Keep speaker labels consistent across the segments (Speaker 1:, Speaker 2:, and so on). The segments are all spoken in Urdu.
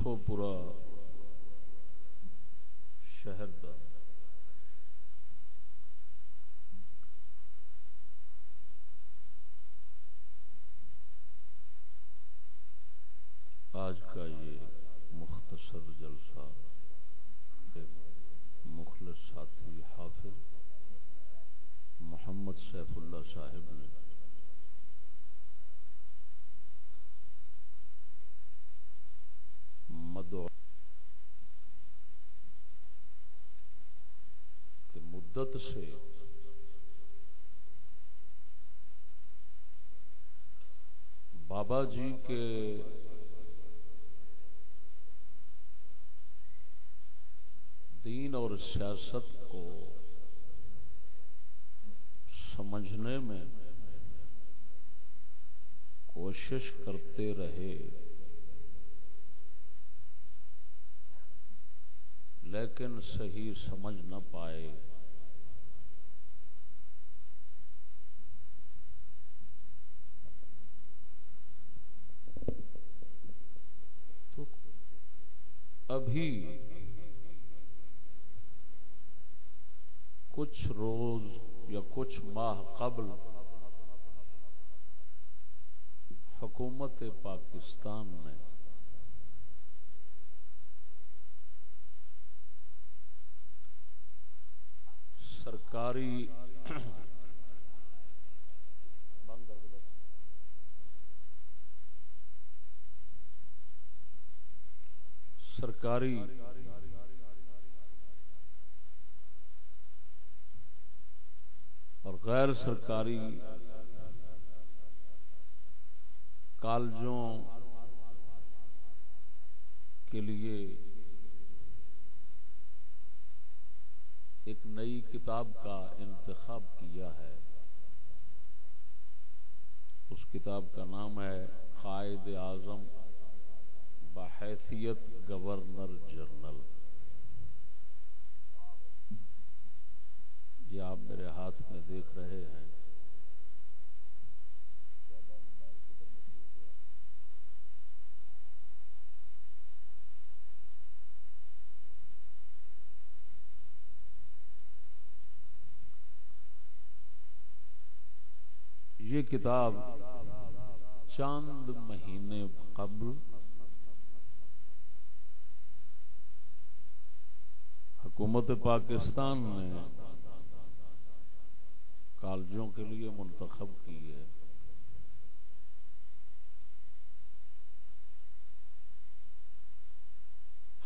Speaker 1: شیخو پورا شہر دا۔ آج کا یہ مختصر جلسہ مخلص ساتھی حافظ محمد سیف اللہ صاحب نے مدعو کہ مدت سے بابا جی کے دین اور سیاست کو سمجھنے میں کوشش کرتے رہے لیکن صحیح سمجھ نہ پائے۔ تو ابھی کچھ روز یا کچھ ماہ قبل حکومت پاکستان نے سرکاری سرکاری اور غیر سرکاری کالجوں کے لیے ایک نئی کتاب کا انتخاب کیا ہے۔ اس کتاب کا نام ہے قائد اعظم بحیثیت گورنر جنرل۔ یہ آپ میرے ہاتھ میں دیکھ رہے ہیں۔ یہ کتاب چاند مہینے قبل حکومت پاکستان نے کالجوں کے لیے منتخب کی ہے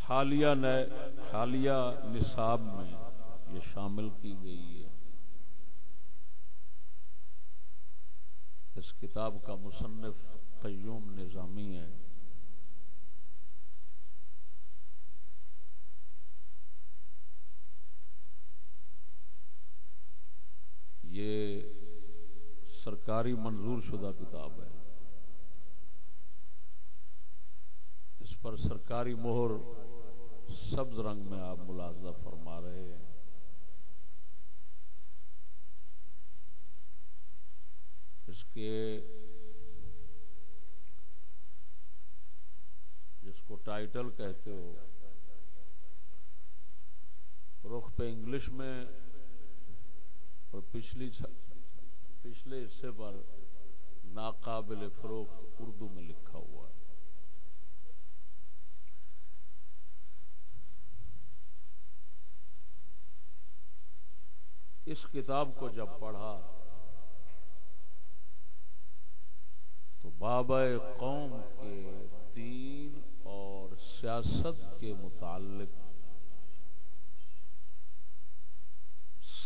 Speaker 1: حالیہ حالیہ نصاب میں یہ شامل کی گئی ہے۔ اس کتاب کا مصنف قیوم نظامی ہے۔ یہ سرکاری منظور شدہ کتاب ہے۔ اس پر سرکاری مہر سبز رنگ میں آپ ملازہ فرما رہے ہیں۔ اس کے جس کو ٹائٹل کہتے ہو، رخ پہ انگلش میں اور پچھلی پچھلے حصے پر ناقابل فروخت اردو میں لکھا ہوا ہے۔ اس کتاب کو جب پڑھا تو بابا قوم کے دین اور سیاست کے متعلق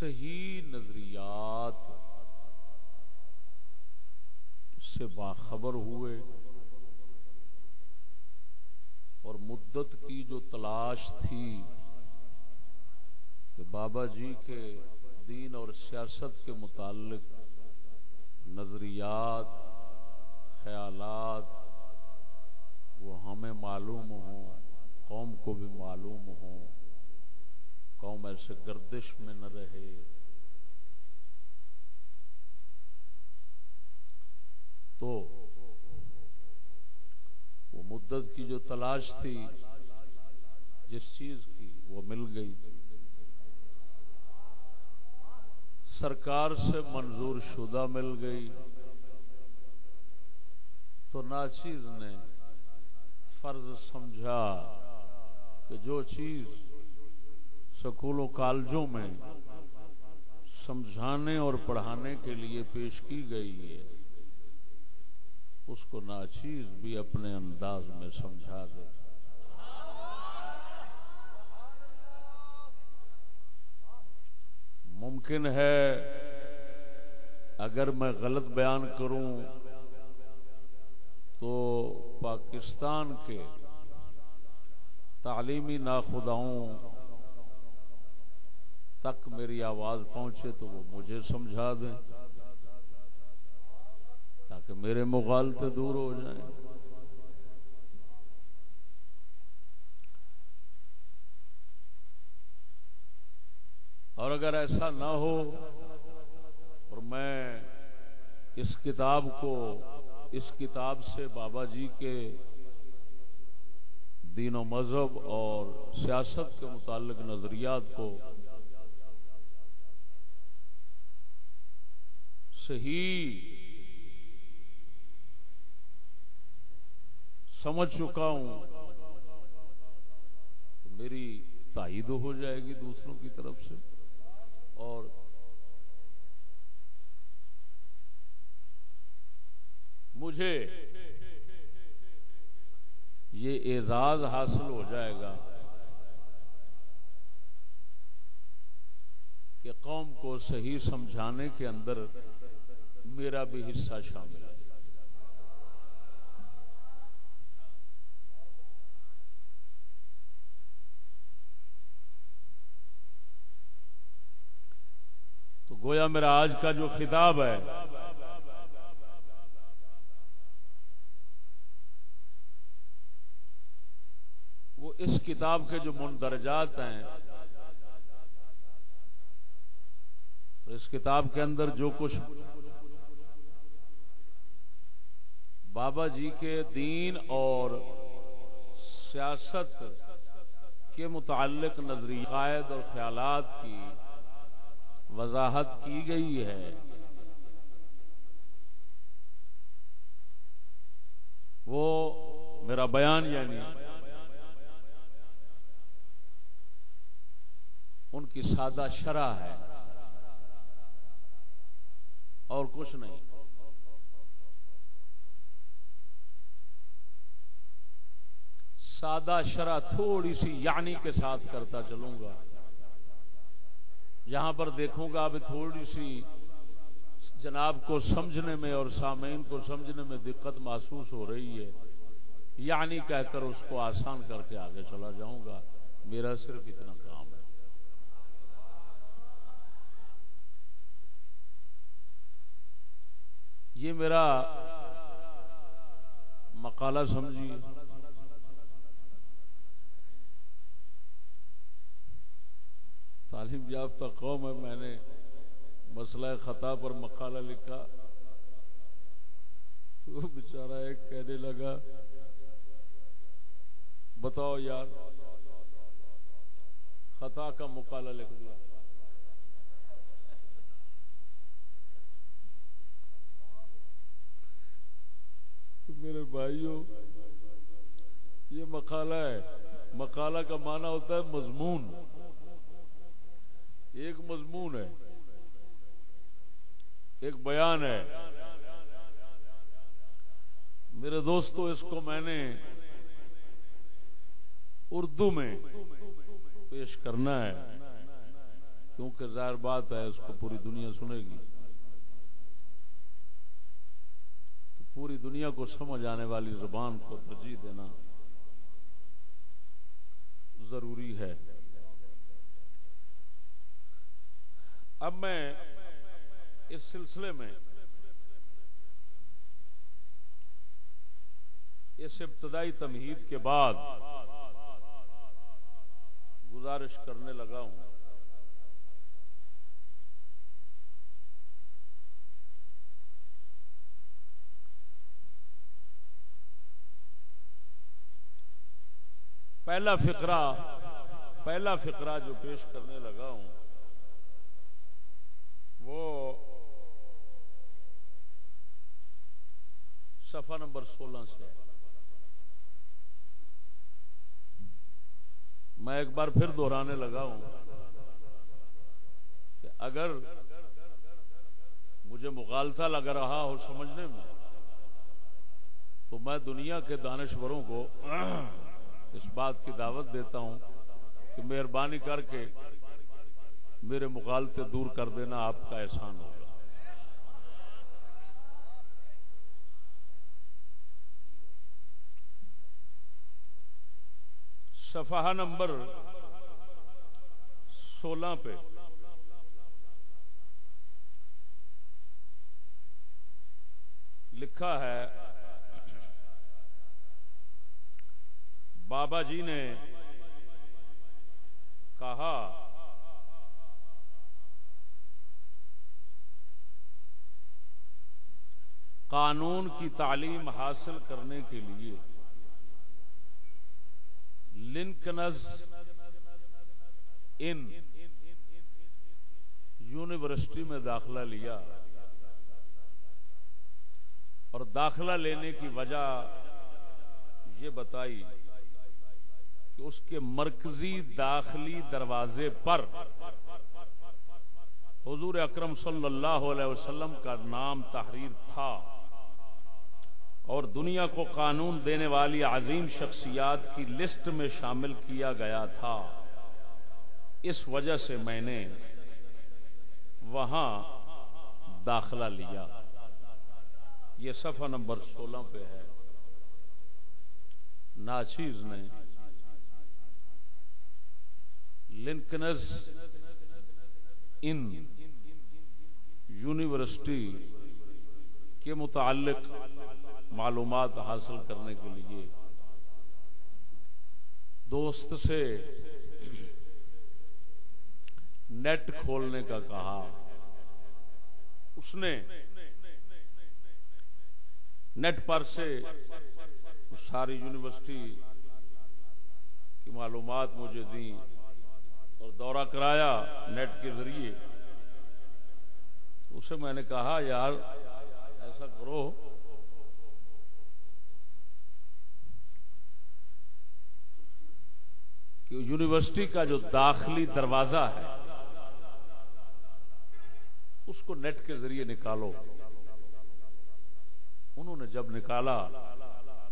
Speaker 1: صحیح نظریات سے باخبر ہوئے اور مدت کی جو تلاش تھی کہ بابا جی کے دین اور سیاست کے متعلق نظریات خیالات وہ ہمیں معلوم ہوں، قوم کو بھی معلوم ہوں۔ قوم ایسے گردش میں نہ رہے۔ تو وہ مدت کی جو تلاش تھی، جس چیز کی وہ مل گئی۔ سرکار سے منظور شدہ مل گئی۔ تو ناچیز نے فرض سمجھا کہ جو چیز سکولوں کالجوں میں سمجھانے اور پڑھانے کے لیے پیش کی گئی ہے، اس کو ناچیز بھی اپنے انداز میں سمجھا دے۔ ممکن ہے اگر میں غلط بیان کروں تو پاکستان کے تعلیمی ناخداؤں تک میری آواز پہنچے تو وہ مجھے سمجھا دیں، تاکہ میرے مغالطے دور ہو جائیں۔ اور اگر ایسا نہ ہو اور میں اس کتاب کو اس کتاب سے بابا جی کے دین و مذہب اور سیاست کے متعلق نظریات کو صحیح سمجھ چکا ہوں، تو میری تائید ہو جائے گی دوسروں کی طرف سے اور مجھے یہ اعزاز حاصل ہو جائے گا کہ قوم کو صحیح سمجھانے کے اندر میرا بھی حصہ شامل ہے۔ تو گویا میرا آج کا جو خطاب ہے وہ اس کتاب کے جو مندرجات ہیں اس کتاب کے اندر جو کچھ بابا جی کے دین اور سیاست کے متعلق نظری قائد اور خیالات کی وضاحت کی گئی ہے۔ وہ میرا بیان یعنی ان کی سادہ شرح ہے۔ اور کچھ نہیں۔ سادہ شرح تھوڑی سی یعنی کے ساتھ کرتا چلوں گا۔ یہاں پر دیکھوں گا اب تھوڑی سی جناب کو سمجھنے میں اور سامعین کو سمجھنے میں دقت محسوس ہو رہی ہے۔ یعنی کہہ کر اس کو آسان کر کے آگے چلا جاؤں گا۔ میرا صرف اتنا کام ہے یہ میرا مقالہ سمجھیے تعلیم یافتہ قوم ہے، میں نے مسئلہ خطا پر مقالہ لکھا۔ وہ بیچارہ ایک کہنے لگا، بتاؤ یار، خطا کا مقالہ لکھ دیا۔ بھائیو یہ مقالہ ہے۔ مقالہ کا معنی ہوتا ہے مضمون۔ ایک مضمون ہے۔ ایک بیان ہے۔ میرے دوستو، اس کو میں نے اردو میں پیش کرنا ہے، کیونکہ ظاہر بات ہے، اس کو پوری دنیا سنے گی تو پوری دنیا کو سمجھ آنے والی زبان کو ترجیح دینا ضروری ہے۔ اب میں اس سلسلے میں اس ابتدائی تمہید کے بعد گزارش کرنے لگا ہوں۔ پہلا فقرہ پہلا فقرہ جو پیش کرنے لگا ہوں، وہ صفحہ نمبر سولہ سے میں ایک بار پھر دہرانے لگا ہوں کہ اگر مجھے مغالطہ لگ رہا ہو سمجھنے میں، تو میں دنیا کے دانشوروں کو اس بات کی دعوت دیتا ہوں کہ مہربانی کر کے میرے مغالطے دور کر دینا آپ کا احسان ہوگا۔ صفحہ نمبر سولہ پہ۔ لکھا ہے بابا جی نے کہا، قانون کی تعلیم حاصل کرنے کے لیے لنکنز ان یونیورسٹی میں داخلہ لیا اور داخلہ لینے کی وجہ یہ بتائی کہ اس کے مرکزی داخلی دروازے پر حضور اکرم صلی اللہ علیہ وسلم کا نام تحریر تھا اور دنیا کو قانون دینے والی عظیم شخصیات کی لسٹ میں شامل کیا گیا تھا۔ اس وجہ سے میں نے وہاں داخلہ لیا۔ یہ صفحہ نمبر سولہ پہ ہے۔ ناچیز نے لنکنز ان یونیورسٹی کے متعلق معلومات حاصل کرنے کے لیے دوست سے نیٹ کھولنے کا کہا۔ اس نے نیٹ پر سے ساری یونیورسٹی کی معلومات مجھے دیں۔ اور دورہ کرایا نیٹ کے ذریعے۔ اسے میں نے کہا، یار، ایسا کرو۔ کہ یونیورسٹی کا جو داخلی دروازہ ہے، اس کو نیٹ کے ذریعے نکالو۔ انہوں نے جب نکالا،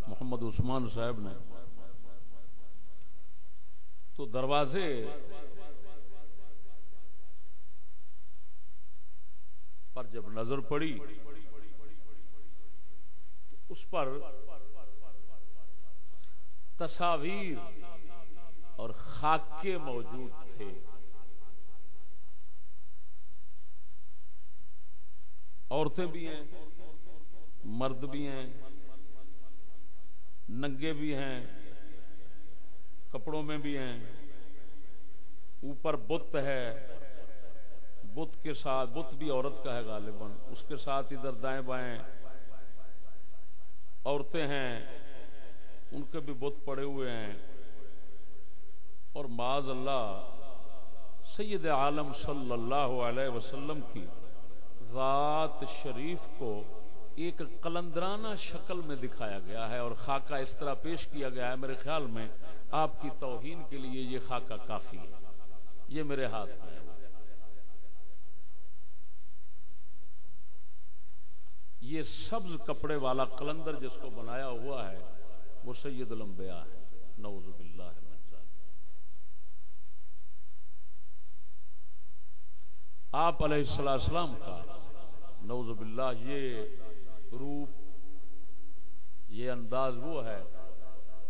Speaker 1: محمد عثمان صاحب نے، تو دروازے پر جب نظر پڑی اس پر تصاویر اور خاکے موجود تھے۔ عورتیں بھی ہیں، مرد بھی ہیں، ننگے بھی ہیں، کپڑوں میں بھی ہیں۔ اوپر بت ہے۔ بت کے ساتھ، بت بھی عورت کا ہے غالباً، اس کے ساتھ ادھر دائیں بائیں عورتیں ہیں، ان کے بھی بت پڑے ہوئے ہیں۔ اور معاذ اللہ، سید عالم صلی اللہ علیہ وسلم کی ذات شریف کو ایک قلندرانہ شکل میں دکھایا گیا ہے اور خاکہ اس طرح پیش کیا گیا ہے۔ میرے خیال میں آپ کی توہین کے لیے یہ خاکہ کافی ہے۔ یہ میرے ہاتھ میں ہے۔ یہ سبز کپڑے والا قلندر جس کو بنایا ہوا ہے، وہ سید الانبیاء ہے نوز باللہ آپ علیہ السلام کا نوز باللہ، یہ روپ، یہ انداز وہ ہے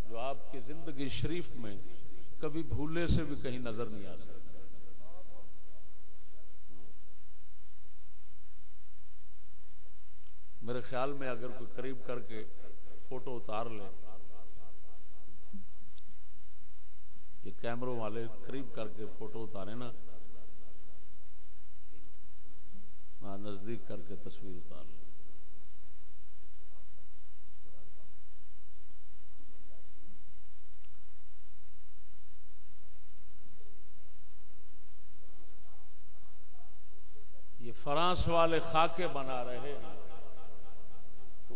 Speaker 1: جو آپ کی زندگی شریف میں کبھی بھولے سے بھی کہیں نظر نہیں آ سکتا۔ میرے خیال میں اگر کوئی قریب کر کے فوٹو اتار لے، یہ کیمروں والے قریب کر کے فوٹو اتارے نا ہاں نزدیک کر کے تصویر اتار لیں یہ فرانس والے خاکے بنا رہے ہیں۔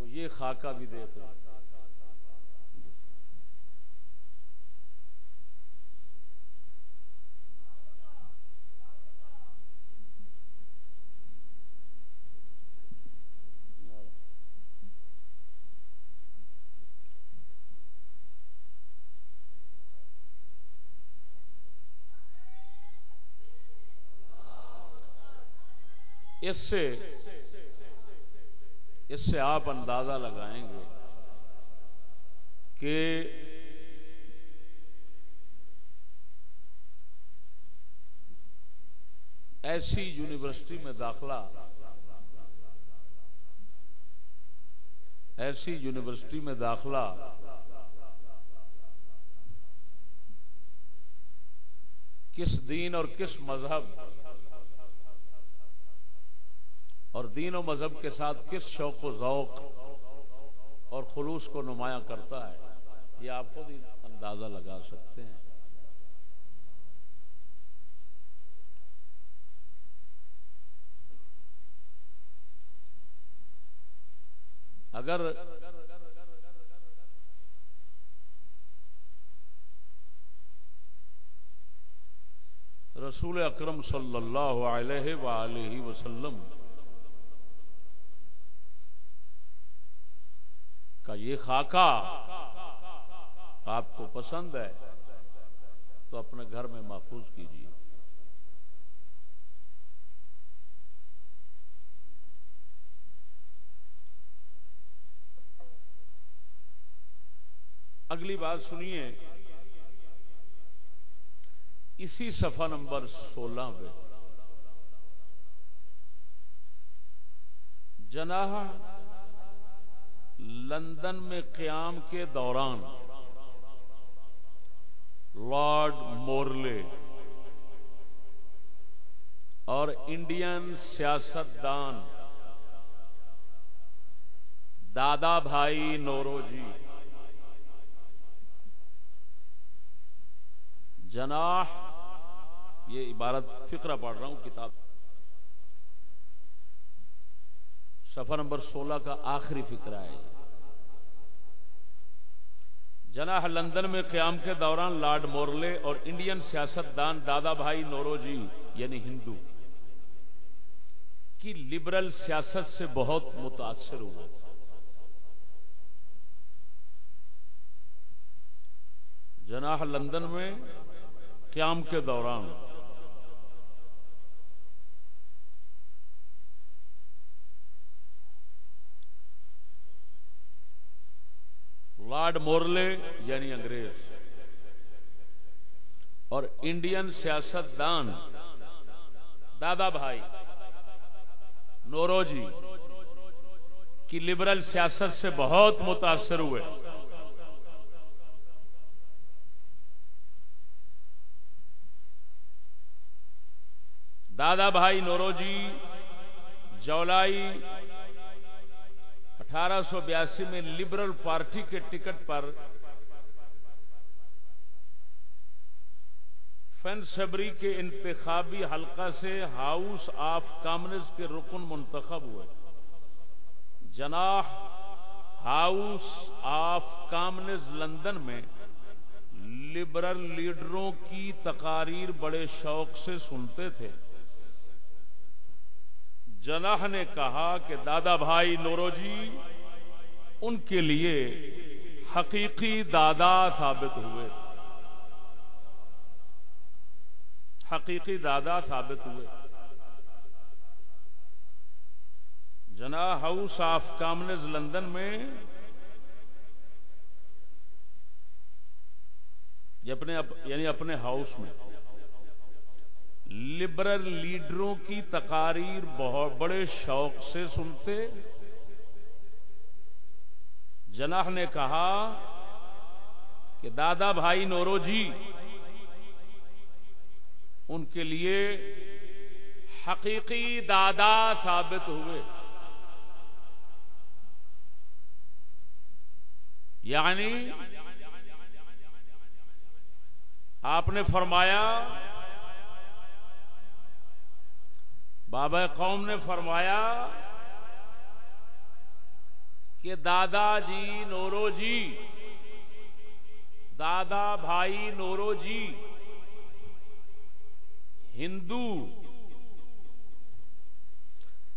Speaker 1: تو یہ خاکہ بھی دیکھ لیں اس سے اس سے آپ اندازہ لگائیں گے کہ ایسی یونیورسٹی میں داخلہ، ایسی یونیورسٹی میں داخلہ کس دین اور کس مذہب اور دین و مذہب کے ساتھ کس شوق و ذوق اور خلوص کو نمایاں کرتا ہے، یہ آپ خود ہی اندازہ لگا سکتے ہیں۔ اگر رسول اکرم صلی اللہ علیہ وآلہ وسلم کا یہ خاکہ آپ کو پسند ہے تو اپنے گھر میں محفوظ کیجیے اگلی بات سنیے۔ اسی صفحہ نمبر سولہ پہ۔ جناح لندن میں قیام کے دوران لارڈ مورلے اور انڈین سیاست دان دادا بھائی نورو جی جناح، یہ عبارت فکرہ پڑھ رہا ہوں، کتاب۔ سفر نمبر سولہ کا آخری فکرہ ہے۔ جناح لندن میں قیام کے دوران لارڈ مورلے اور انڈین سیاست دان دادا بھائی نورو جی یعنی ہندو، کی لبرل سیاست سے بہت متاثر ہوئے۔ جناح لندن میں قیام کے دوران لارڈ مورلے یعنی انگریز اور انڈین سیاست دان دادا بھائی نورو جی کی لبرل سیاست سے بہت متاثر ہوئے۔ دادا بھائی نورو جی جولائی اٹھارہ سو بیاسی میں لبرل پارٹی کے ٹکٹ پر فینسبری کے انتخابی حلقہ سے ہاؤس آف کامنز کے رکن منتخب ہوئے۔ Jinnah House of Commons London میں لبرل لیڈروں کی تقاریر بڑے شوق سے سنتے تھے۔ جناح نے کہا کہ دادا بھائی نورو جی ان کے لیے حقیقی دادا ثابت ہوئے۔ حقیقی دادا ثابت ہوئے۔ جنا ہاؤس آف کامنز لندن میں اپنے یعنی اپنے ہاؤس میں۔ لبرل لیڈروں کی تقاریر بہت بڑے شوق سے سنتے۔ جناح نے کہا کہ دادا بھائی نورو جی ان کے لیے حقیقی دادا ثابت ہوئے۔ یعنی آپ نے فرمایا بابا قوم نے فرمایا کہ دادا جی نورو جی دادا بھائی نورو جی ہندو،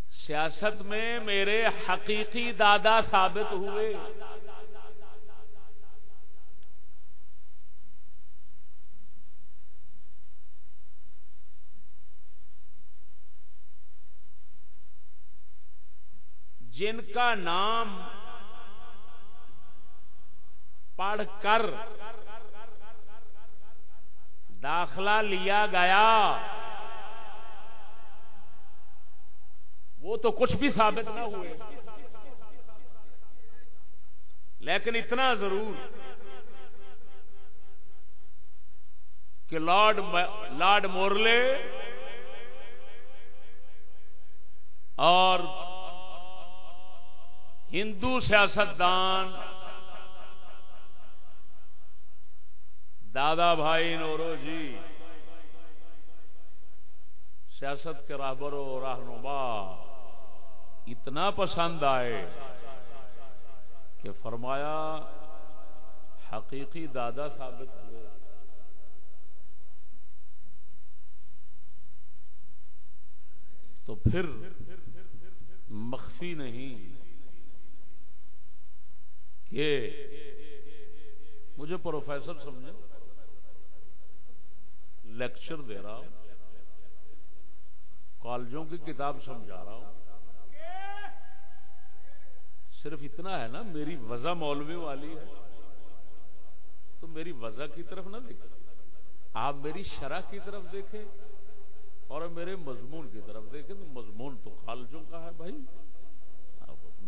Speaker 1: سیاست میں میرے حقیقی دادا ثابت ہوئے۔ جن کا نام پڑھ کر داخلہ لیا گیا، وہ تو کچھ بھی ثابت نہ ہوئے۔ لیکن اتنا ضرور کہ لارڈ لارڈ مورلے اور ہندو سیاستدان، دادا بھائی نورو جی سیاست کے رابر و رہنما، اتنا پسند آئے کہ فرمایا، حقیقی دادا ثابت ہوئے۔ تو پھر مخفی نہیں۔ کہ مجھے پروفیسر سمجھے لیکچر دے رہا ہوں، کالجوں کی کتاب سمجھا رہا ہوں۔ صرف اتنا ہے نا، میری وضع مولوی والی ہے۔ تو میری وضع کی طرف نہ دیکھیں۔ آپ میری شرح کی طرف دیکھیں اور میرے مضمون کی طرف دیکھیں، تو مضمون تو کالجوں کا ہے بھائی۔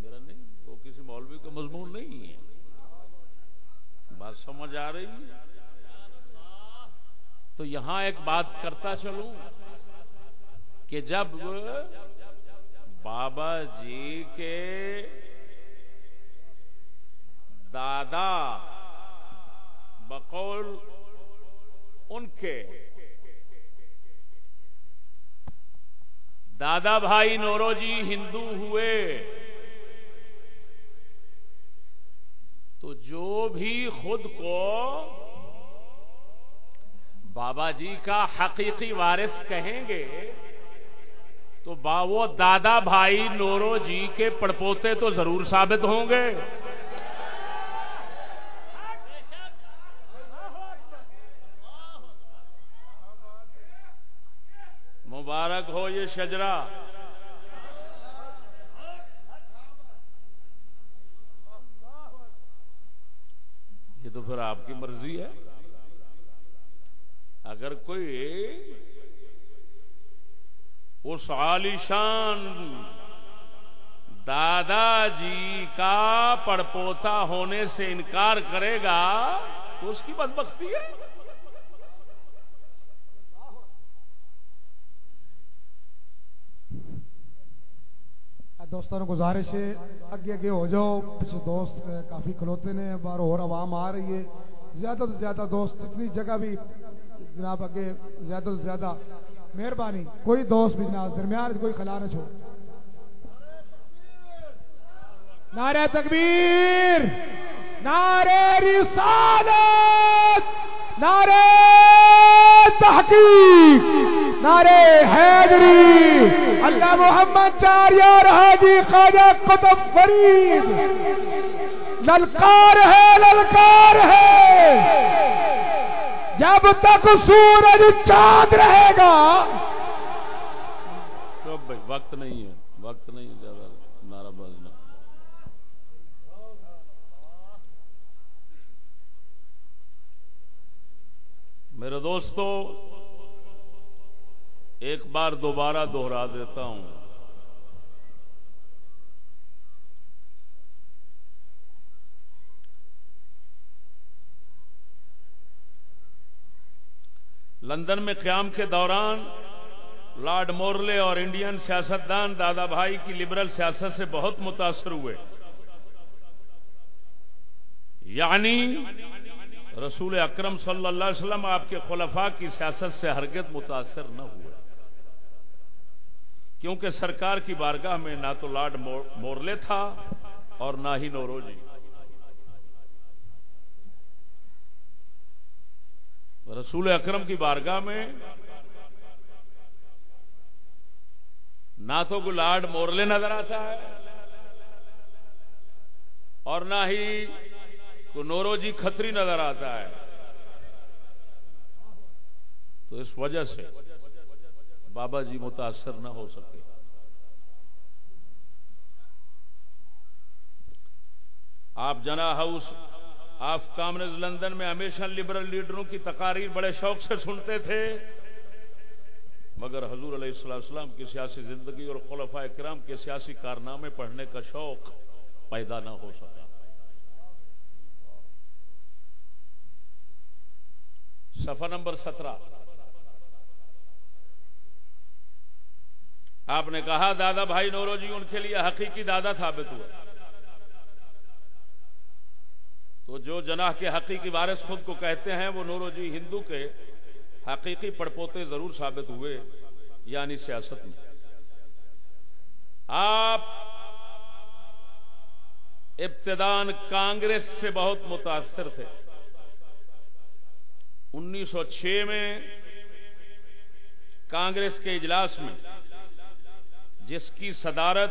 Speaker 1: میرا نہیں وہ کسی مولوی کا مضمون نہیں ہے۔ بات سمجھ آ رہی تو یہاں ایک بات کرتا چلوں کہ جب بابا جی کے دادا بقول ان کے دادا بھائی نورو جی ہندو ہوئے تو جو بھی خود کو بابا جی کا حقیقی وارث کہیں گے، تو با وہ دادا بھائی نورو جی کے پڑپوتے تو ضرور ثابت ہوں گے۔ مبارک ہو یہ شجرا یہ تو پھر آپ کی مرضی ہے۔ اگر کوئی اس عالیشان دادا جی کا پڑپوتا ہونے سے انکار کرے گا تو اس کی بدبختی ہے۔
Speaker 2: دوستوں گزارش ہے، اگے اگے ہو جاؤ۔ پچھلے دوست کافی کھلوتے نے بار اور عوام آ رہی ہے۔ زیادہ سے زیادہ دوست جتنی جگہ بھی جناب اگے زیادہ سے زیادہ مہربانی۔ کوئی دوست بھی جناب، درمیان کوئی خلا نہ چھوڑ۔ نعرہ تکبیر، نعرہ رسالت، نعرہ تحقیق، نعرہ حیدری۔ اللہ محمد چار یار حاجی خواجہ قطب فرید۔ للکار ہے للکار ہے۔ جب تک سورج چاند رہے گا۔
Speaker 1: بھائی، وقت نہیں ہے، وقت نہیں زیادہ نعرہ بازنا میرے دوستو ایک بار دوبارہ دوہرا دیتا ہوں۔ لندن میں قیام کے دوران لارڈ مورلے اور انڈین سیاستدان دادا بھائی کی لبرل سیاست سے بہت متاثر ہوئے۔ یعنی رسول اکرم صلی اللہ علیہ وسلم آپ کے خلفاء کی سیاست سے ہرگت متاثر نہ ہوئے۔ کیونکہ سرکار کی بارگاہ میں نہ تو لارڈ مورلے تھا اور نہ ہی نوروجی رسول اکرم کی بارگاہ میں نہ تو کوئی لارڈ مورلے نظر آتا ہے اور نہ ہی کوئی نورو جی کھتری نظر آتا ہے۔ تو اس وجہ سے بابا جی متاثر نہ ہو سکے۔ آپ جنا ہاؤس آف کامنز لندن میں ہمیشہ لبرل لیڈروں کی تقاریر بڑے شوق سے سنتے تھے، مگر حضور علیہ السلام کی سیاسی زندگی اور خلفاء کرام کے سیاسی کارنامے پڑھنے کا شوق پیدا نہ ہو سکا۔ سفر نمبر سترہ۔ آپ نے کہا دادا بھائی نورو جی ان کے لیے حقیقی دادا ثابت ہوئے۔ تو جو جناح کے حقیقی وارث خود کو کہتے ہیں، وہ نورو جی ہندو کے حقیقی پڑپوتے ضرور ثابت ہوئے یعنی سیاست میں۔ آپ ابتدان کانگریس سے بہت متاثر تھے۔ انیس سو چھ میں کانگریس کے اجلاس میں جس کی صدارت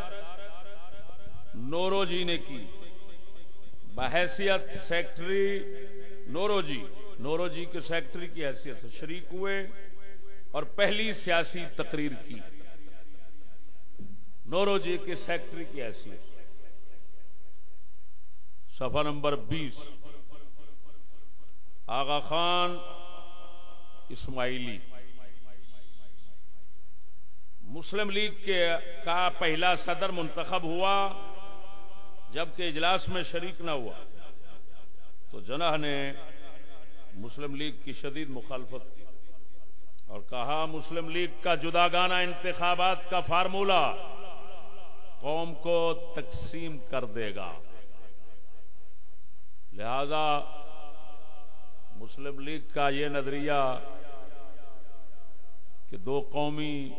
Speaker 1: نورو جی نے کی۔ بحیثیت سیکٹری نورو جی نورو جی کے سیکٹری کی حیثیت سے شریک ہوئے اور پہلی سیاسی تقریر کی۔ نورو جی کے سیکٹری کی حیثیت۔ سفا نمبر بیس۔ آغا خان اسماعیلی۔ مسلم لیگ کے کا پہلا صدر منتخب ہوا جبکہ اجلاس میں شریک نہ ہوا۔ تو جناح نے مسلم لیگ کی شدید مخالفت کی اور کہا، مسلم لیگ کا جدا گانا انتخابات کا فارمولہ قوم کو تقسیم کر دے گا۔ لہذا مسلم لیگ کا یہ نظریہ کہ دو قومی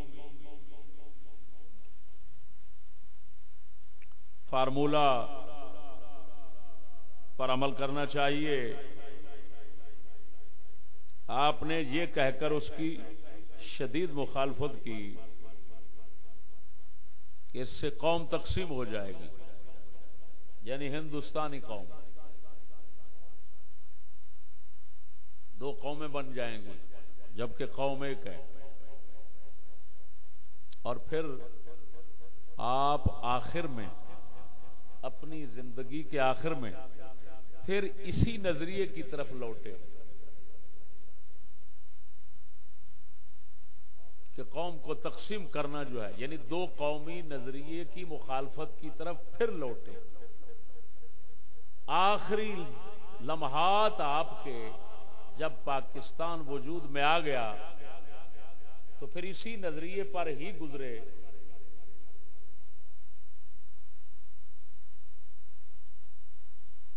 Speaker 1: فارمولہ پر عمل کرنا چاہیے۔ آپ نے یہ کہہ کر اس کی شدید مخالفت کی کہ اس سے قوم تقسیم ہو جائے گی۔ یعنی ہندوستانی قوم۔ دو قومیں بن جائیں گی، جبکہ قوم ایک ہے۔ اور پھر آپ آخر میں اپنی زندگی کے آخر میں پھر اسی نظریے کی طرف لوٹے کہ قوم کو تقسیم کرنا جو ہے یعنی دو قومی نظریے کی مخالفت کی طرف پھر لوٹے۔ آخری لمحات آپ کے جب پاکستان وجود میں آ گیا تو پھر اسی نظریے پر ہی گزرے۔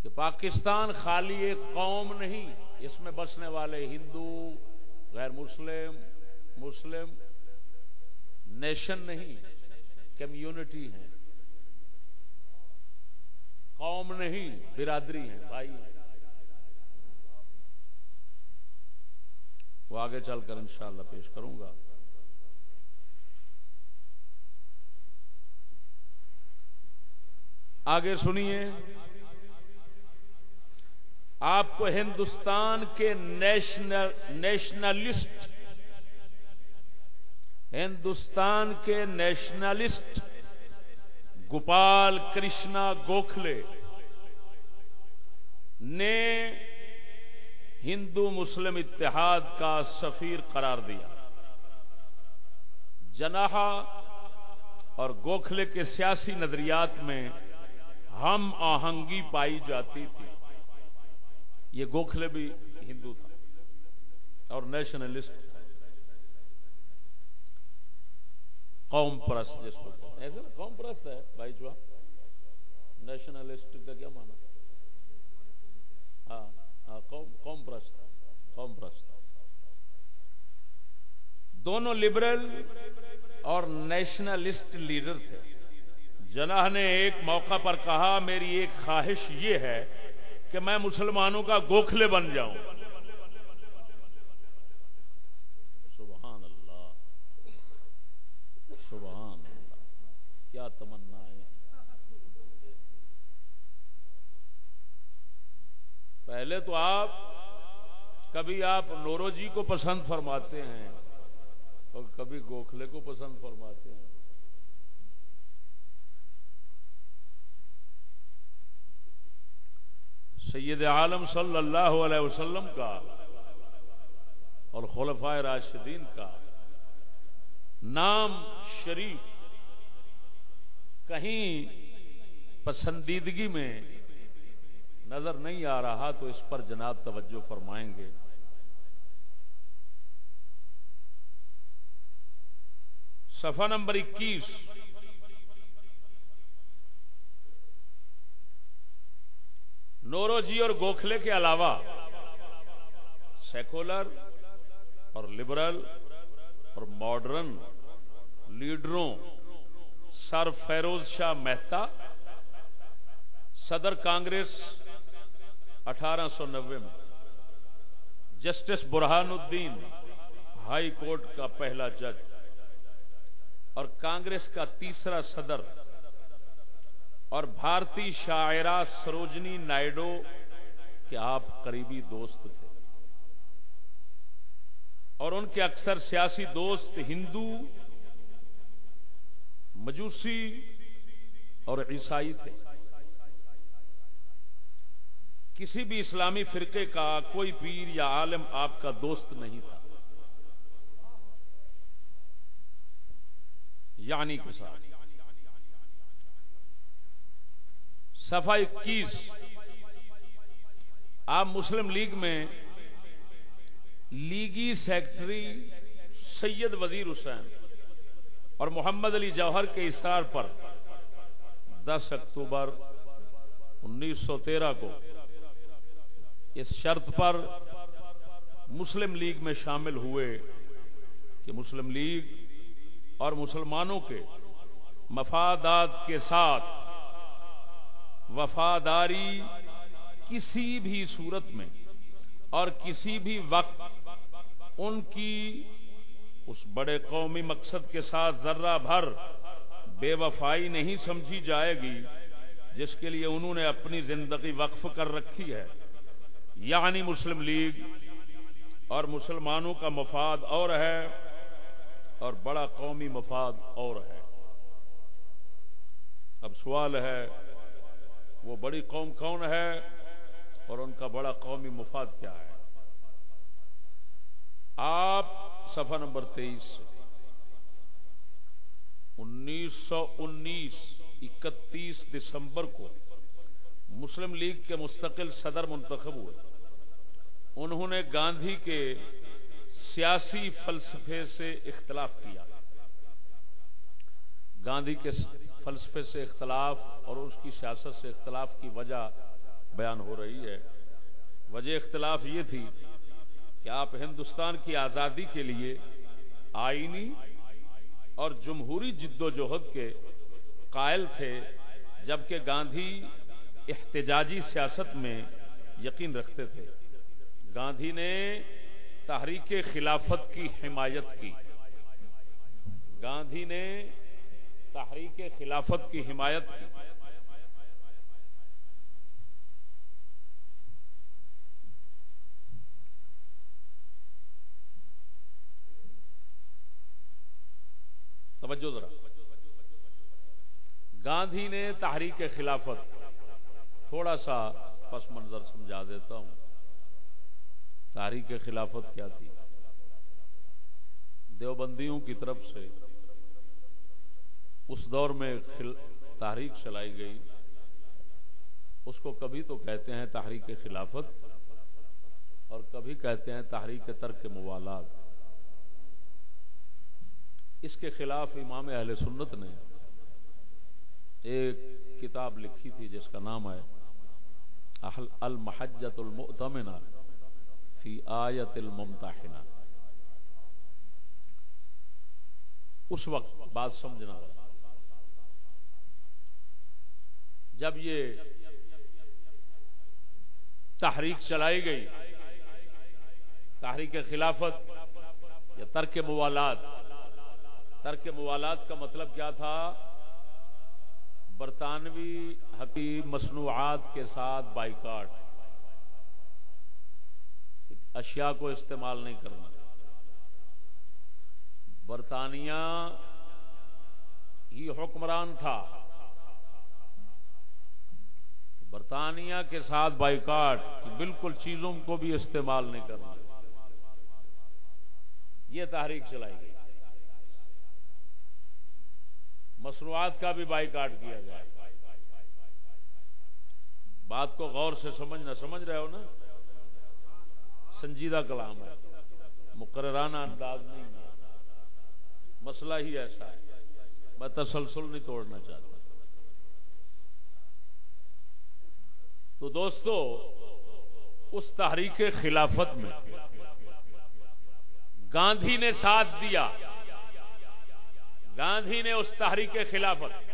Speaker 1: کہ پاکستان خالی ایک قوم نہیں، اس میں بسنے والے ہندو، غیر مسلم مسلم، نیشن نہیں، کمیونٹی ہے قوم نہیں، برادری ہیں، بھائی ہیں۔ وہ آگے چل کر انشاءاللہ پیش کروں گا۔ آگے سنیے۔ آپ کو ہندوستان کے نیشنل، نیشنلسٹ، ہندوستان کے نیشنلسٹ گوپال کرشنا گوکھلے نے ہندو مسلم اتحاد کا سفیر قرار دیا۔ جناحا اور گوکھلے کے سیاسی نظریات میں ہم آہنگی پائی جاتی تھی۔ یہ گوکھلے بھی ہندو تھا اور نیشنلسٹ تھا۔ قوم پرست جس کو ایسے نا قوم پرست ہے، بھائی چوا نیشنلسٹ کا کیا مانا ہاں ہاں قوم قوم پرست قوم پرست۔ دونوں لبرل اور نیشنلسٹ لیڈر تھے۔ جناح نے ایک موقع پر کہا، میری ایک خواہش یہ ہے کہ میں مسلمانوں کا گوکھلے بن جاؤں۔ سبحان اللہ۔ سبحان اللہ۔ کیا تمنا ہے۔ پہلے تو آپ، کبھی آپ نورو جی کو پسند فرماتے ہیں اور کبھی گوکھلے کو پسند فرماتے ہیں۔ سید عالم صلی اللہ علیہ وسلم کا اور خلفائے راشدین کا نام شریف کہیں پسندیدگی میں نظر نہیں آ رہا تو اس پر جناب توجہ فرمائیں گے۔ صفحہ نمبر اکیس۔ نورو جی اور گوکھلے کے علاوہ سیکولر اور لبرل اور ماڈرن لیڈروں سر فیروز شاہ مہتا صدر کانگریس اٹھارہ سو نوے میں، جسٹس برہان الدین ہائی کورٹ کا پہلا جج، اور کانگریس کا تیسرا صدر اور بھارتی شاعرہ سروجنی نائڈو کے آپ قریبی دوست تھے۔ اور ان کے اکثر سیاسی دوست ہندو، مجوسی اور عیسائی تھے۔ کسی بھی اسلامی فرقے کا کوئی پیر یا عالم آپ کا دوست نہیں تھا۔ یعنی کے ساتھ سفا اکیس۔ آپ مسلم لیگ میں لیگی سیکٹری سید وزیر حسین اور محمد علی جوہر کے اشار پر دس اکتوبر انیس سو تیرہ کو اس شرط پر مسلم لیگ میں شامل ہوئے کہ مسلم لیگ اور مسلمانوں کے مفادات کے ساتھ وفاداری کسی بھی صورت میں اور کسی بھی وقت ان کی اس بڑے قومی مقصد کے ساتھ ذرہ بھر بے وفائی نہیں سمجھی جائے گی جس کے لیے انہوں نے اپنی زندگی وقف کر رکھی ہے۔ یعنی مسلم لیگ اور مسلمانوں کا مفاد اور ہے اور بڑا قومی مفاد اور ہے۔ اب سوال ہے وہ بڑی قوم کون ہے اور ان کا بڑا قومی مفاد کیا ہے؟ آپ صفحہ نمبر تیئیس انیس سو انیس، اکتیس دسمبر کو مسلم لیگ کے مستقل صدر منتخب ہوئے۔ انہوں نے گاندھی کے سیاسی فلسفے سے اختلاف کیا۔ گاندھی کے فلسفے سے اختلاف اور اس کی سیاست سے اختلاف کی وجہ بیان ہو رہی ہے۔ وجہ اختلاف یہ تھی کہ آپ ہندوستان کی آزادی کے لیے آئینی اور جمہوری جد و جہد کے قائل تھے، جبکہ گاندھی احتجاجی سیاست میں یقین رکھتے تھے۔ گاندھی نے تحریک خلافت کی حمایت کی۔ گاندھی نے تحریک خلافت کی حمایت کی۔ توجہ ذرا۔ گاندھی نے تحریک خلافت، تھوڑا سا پس منظر سمجھا دیتا ہوں۔ تحریک خلافت کیا تھی؟ دیوبندیوں کی طرف سے اس دور میں تحریک چلائی گئی۔ اس کو کبھی تو کہتے ہیں تحریک خلافت اور کبھی کہتے ہیں تحریک ترک موالات۔ اس کے خلاف امام اہل سنت نے ایک کتاب لکھی تھی جس کا نام ہے المحجت المؤتمنہ فی آیت الممتحنہ۔ اس وقت بات سمجھنا۔ جب یہ تحریک چلائی گئی، تحریک خلافت یا ترک موالات ترک موالات کا مطلب کیا تھا؟ برطانوی حقیب مصنوعات کے ساتھ بائیکاٹ۔ اشیاء کو استعمال نہیں کرنا۔ برطانیہ ہی حکمران تھا۔ برطانیہ کے ساتھ بائیکاٹ بالکل چیزوں کو بھی استعمال نہیں کرنا یہ تحریک چلائی گئی۔ مصنوعات کا بھی بائیکاٹ کیا جائے۔ بات کو غور سے سمجھنا سمجھ رہے ہو نا؟ سنجیدہ کلام ہے۔ مقررانہ انداز نہیں ہے۔ مسئلہ ہی ایسا ہے۔ میں تسلسل نہیں توڑنا چاہتا۔ تو دوستو، اس تحریک خلافت میں گاندھی نے ساتھ دیا۔ گاندھی نے اس تحریک خلافت۔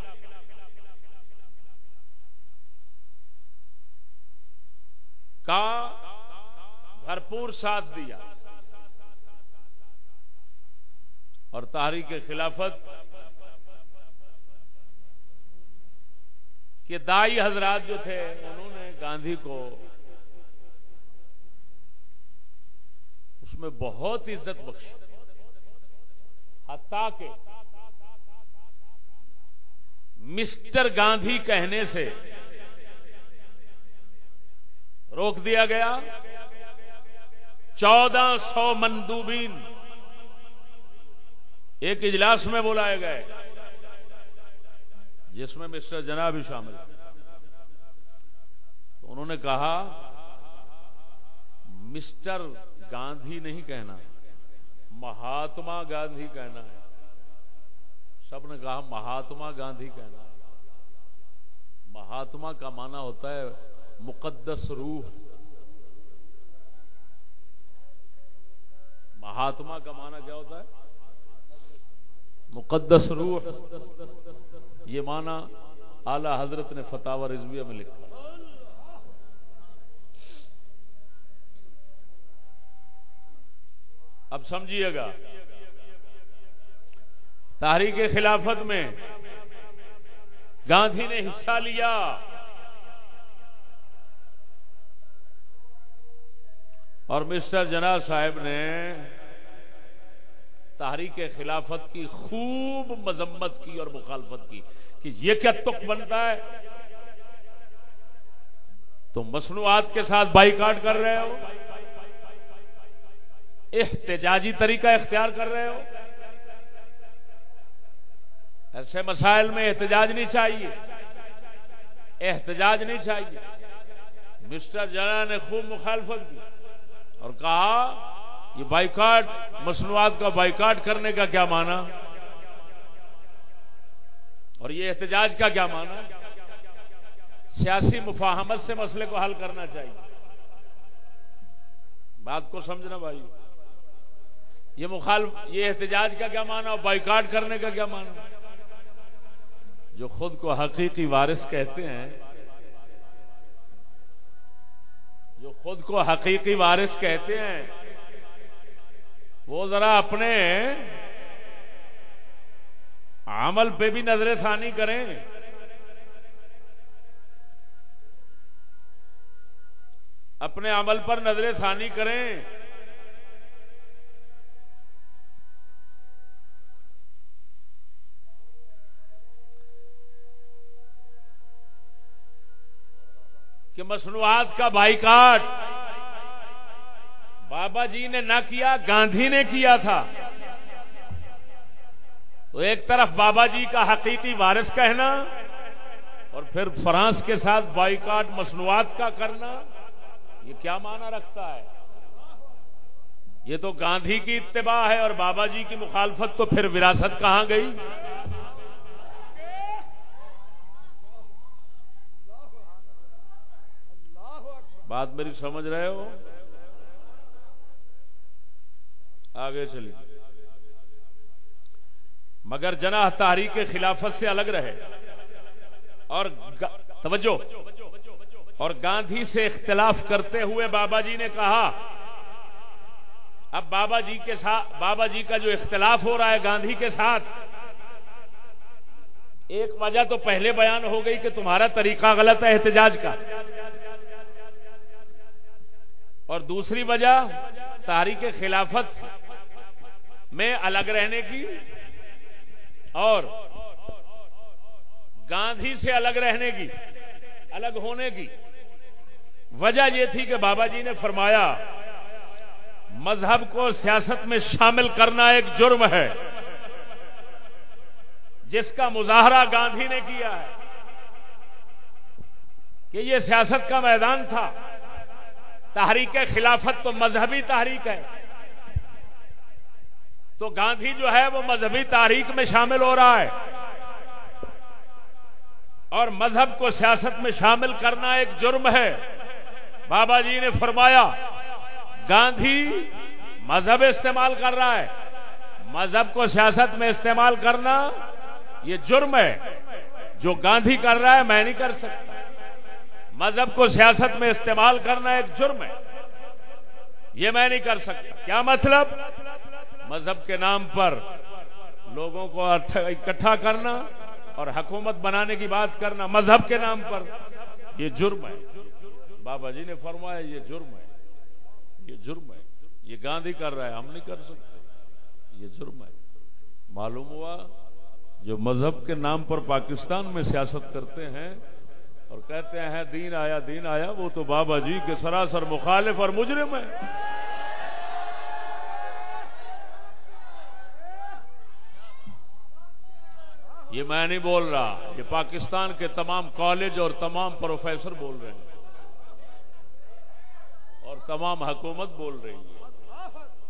Speaker 1: کا بھرپور ساتھ دیا۔ اور تحریک خلافت کے دائی حضرات جو تھے، انہوں نے گاندھی کو، اس میں بہت عزت بخشی۔ حتیٰ کہ مسٹر گاندھی کہنے سے روک دیا گیا۔ چودہ سو مندوبین ایک اجلاس میں بلائے گئے، جس میں مسٹر جنا بھی شامل تو انہوں نے کہا، مسٹر گاندھی نہیں کہنا، مہاتما گاندھی کہنا ہے. سب نے کہا، مہاتما گاندھی کہنا مہاتما کا معنی ہوتا ہے مقدس روح۔ مہاتما کا معنی کیا ہوتا ہے؟ مقدس روح۔ یہ معنی اعلی حضرت نے فتح رضویہ میں لکھا۔ اب سمجھیے گا۔ تحریک خلافت میں گاندھی نے حصہ لیا۔ اور مسٹر جنا صاحب نے تحریک خلافت کی خوب مذمت کی اور مخالفت کی کہ یہ کیا تک بنتا ہے؟ تم مصنوعات کے ساتھ بائی کاٹ کر رہے ہو؟ احتجاجی طریقہ اختیار کر رہے ہو؟ ایسے مسائل میں احتجاج نہیں چاہیے۔ احتجاج نہیں چاہیے۔ مسٹر جنا نے خوب مخالفت کی اور کہا، یہ بائیکاٹ، مصنوعات کا بائیکاٹ کرنے کا کیا مانا اور یہ احتجاج کا کیا مانا سیاسی مفاہمت سے مسئلے کو حل کرنا چاہیے۔ بات کو سمجھنا بھائی یہ مخالف یہ احتجاج کا کیا مانا اور بائیکاٹ کرنے کا کیا مانا جو خود کو حقیقی وارث کہتے ہیں، جو خود کو حقیقی وارث کہتے ہیں، وہ ذرا اپنے عمل پہ بھی نظر ثانی کریں۔ اپنے عمل پر نظر ثانی کریں۔ کہ مصنوعات کا بائیکاٹ۔ بابا جی نے نہ کیا، گاندھی نے کیا تھا۔ تو ایک طرف بابا جی کا حقیقی وارث کہنا اور پھر فرانس کے ساتھ بائیکاٹ مصنوعات کا کرنا، یہ کیا معنی رکھتا ہے؟ یہ تو گاندھی کی اتباع ہے اور بابا جی کی مخالفت تو پھر وراثت کہاں گئی؟ بات میری سمجھ رہے ہو؟ آگے چلیے۔ مگر جناح تحریک خلافت سے الگ رہے۔ اور توجہ۔ اور گاندھی سے اختلاف کرتے ہوئے بابا جی نے کہا، اب بابا جی کے ساتھ بابا جی کا جو اختلاف ہو رہا ہے گاندھی کے ساتھ، ایک وجہ تو پہلے بیان ہو گئی کہ تمہارا طریقہ غلط ہے احتجاج کا۔ اور دوسری وجہ تاریخ خلافت میں الگ رہنے کی اور گاندھی سے الگ رہنے کی، الگ ہونے کی۔ وجہ یہ تھی کہ بابا جی نے فرمایا، مذہب کو سیاست میں شامل کرنا ایک جرم ہے، جس کا مظاہرہ گاندھی نے کیا ہے۔ کہ یہ سیاست کا میدان تھا۔ تحریک خلافت تو مذہبی تحریک ہے۔ تو گاندھی جو ہے وہ مذہبی تاریخ میں شامل ہو رہا ہے۔ اور مذہب کو سیاست میں شامل کرنا ایک جرم ہے۔ بابا جی نے فرمایا، گاندھی مذہب استعمال کر رہا ہے۔ مذہب کو سیاست میں استعمال کرنا یہ جرم ہے۔ جو گاندھی کر رہا ہے میں نہیں کر سکتا۔ مذہب کو سیاست میں استعمال کرنا ایک جرم ہے۔ یہ میں نہیں کر سکتا۔ کیا مطلب؟ مذہب کے نام پر لوگوں کو اکٹھا کرنا اور حکومت بنانے کی بات کرنا مذہب کے نام پر، یہ جرم ہے۔ بابا جی نے فرمایا، یہ جرم ہے۔ یہ جرم ہے۔ یہ گاندھی کر رہا ہے۔ ہم نہیں کر سکتے۔ یہ جرم ہے۔ معلوم ہوا، جو مذہب کے نام پر پاکستان میں سیاست کرتے ہیں اور کہتے ہیں دین آیا دین آیا، وہ تو بابا جی کے سراسر مخالف اور مجرم ہے یہ میں نہیں بول رہا، یہ پاکستان کے تمام کالج اور تمام پروفیسر بول رہے ہیں۔ اور تمام حکومت بول رہی ہے۔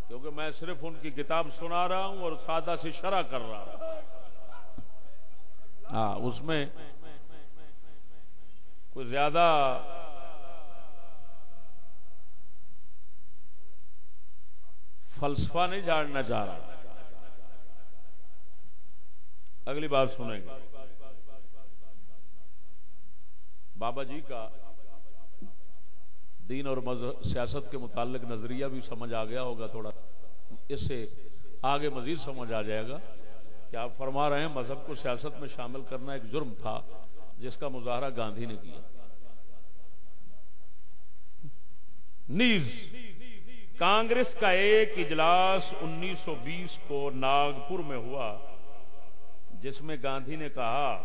Speaker 1: کیونکہ میں صرف ان کی کتاب سنا رہا ہوں اور سادہ سی شرح کر رہا ہوں۔ ہاں اس میں کوئی زیادہ فلسفہ نہیں جاننا چاہ رہا۔ اگلی بات سنیں گے۔ بابا جی کا دین اور سیاست کے متعلق نظریہ بھی سمجھ آ گیا ہوگا تھوڑا۔ اس سے آگے مزید سمجھ آ جائے گا۔ کہ آپ فرما رہے ہیں؟ مذہب کو سیاست میں شامل کرنا ایک جرم تھا۔ جس کا مظاہرہ گاندھی نے کیا۔ نیز، کانگریس کا ایک اجلاس انیس سو بیس کو ناگپور میں ہوا، جس میں گاندھی نے کہا،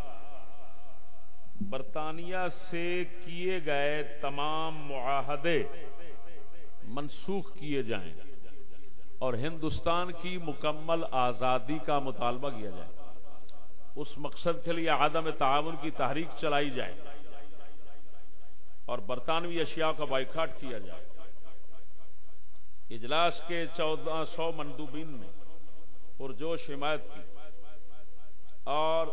Speaker 1: برطانیہ سے کیے گئے تمام معاہدے منسوخ کیے جائیں اور ہندوستان کی مکمل آزادی کا مطالبہ کیا جائے۔ اس مقصد کے لیے عدم تعاون کی تحریک چلائی جائے اور برطانوی اشیاء کا بائیکاٹ کیا جائے۔ اجلاس کے چودہ سو مندوبین نے پرجوش حمایت کی اور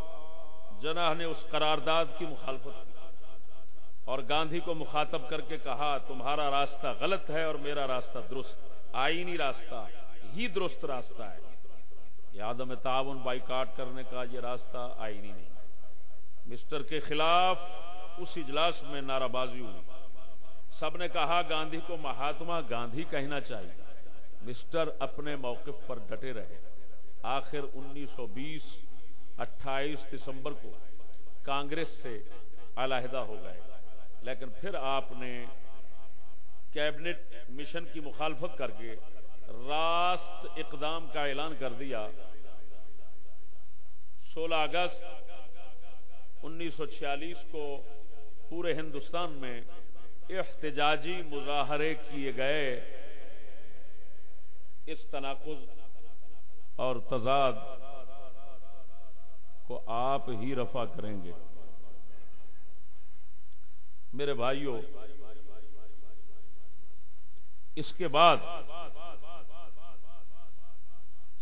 Speaker 1: جناح نے اس قرارداد کی مخالفت کی اور گاندھی کو مخاطب کر کے کہا، تمہارا راستہ غلط ہے اور میرا راستہ درست، آئینی راستہ ہی درست راستہ ہے۔ یہ آدم تعاون بائی کاٹ کرنے کا یہ راستہ آئینی نہیں۔ مسٹر کے خلاف اس اجلاس میں نعرہ بازی ہوئی۔ سب نے کہا گاندھی کو مہاتما گاندھی کہنا چاہیے۔ مسٹر اپنے موقف پر ڈٹے رہے۔ آخر انیس سو بیس، اٹھائیس دسمبر کو کانگریس سے علیحدہ ہو گئے۔ لیکن پھر آپ نے کیبنٹ مشن کی مخالفت کر کے راست اقدام کا اعلان کر دیا۔ سولہ اگست انیس سو چھیالیس کو پورے ہندوستان میں احتجاجی مظاہرے کیے گئے۔ اس تناقض اور تضاد کو آپ ہی رفع کریں گے۔ میرے بھائیوں اس کے بعد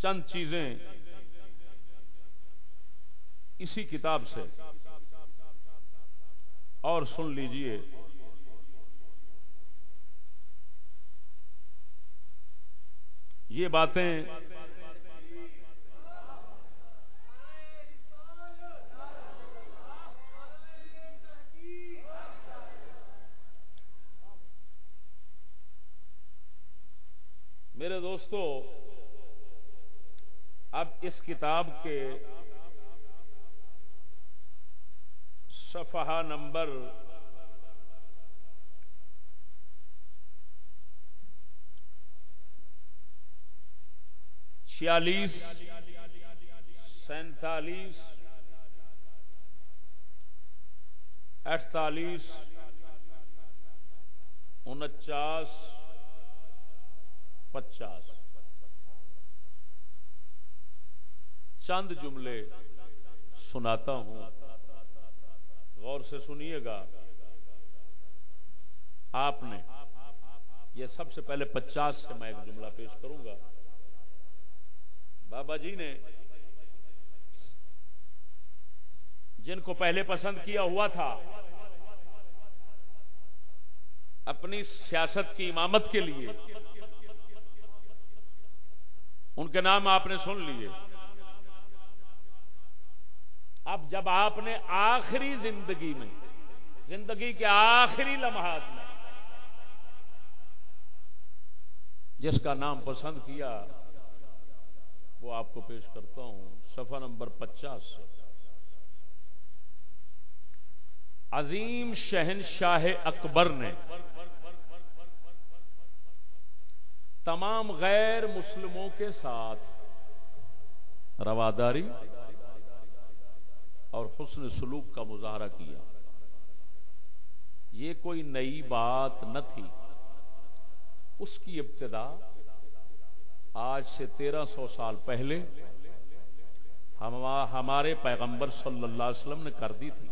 Speaker 1: چند چیزیں اسی کتاب سے اور سن لیجیے۔ یہ باتیں میرے دوستو اب اس کتاب کے صفحہ نمبر چھیالیس سینتالیس اٹھتالیس انچاس پچاس۔ چند جملے سناتا ہوں۔ غور سے سنیے گا۔ آپ نے یہ سب سے پہلے پچاس سے میں ایک جملہ پیش کروں گا۔ بابا جی نے جن کو پہلے پسند کیا ہوا تھا، اپنی سیاست کی امامت کے لیے، ان کے نام آپ نے سن لیے۔ اب جب آپ نے آخری زندگی میں، زندگی کے آخری لمحات میں جس کا نام پسند کیا، وہ آپ کو پیش کرتا ہوں سفر نمبر پچاس عظیم شہنشاہ اکبر نے تمام غیر مسلموں کے ساتھ رواداری اور حسن سلوک کا مظاہرہ کیا۔ یہ کوئی نئی بات نہ تھی۔ اس کی ابتدا آج سے تیرہ سو سال پہلے ہمارے پیغمبر صلی اللہ علیہ وسلم نے کر دی تھی۔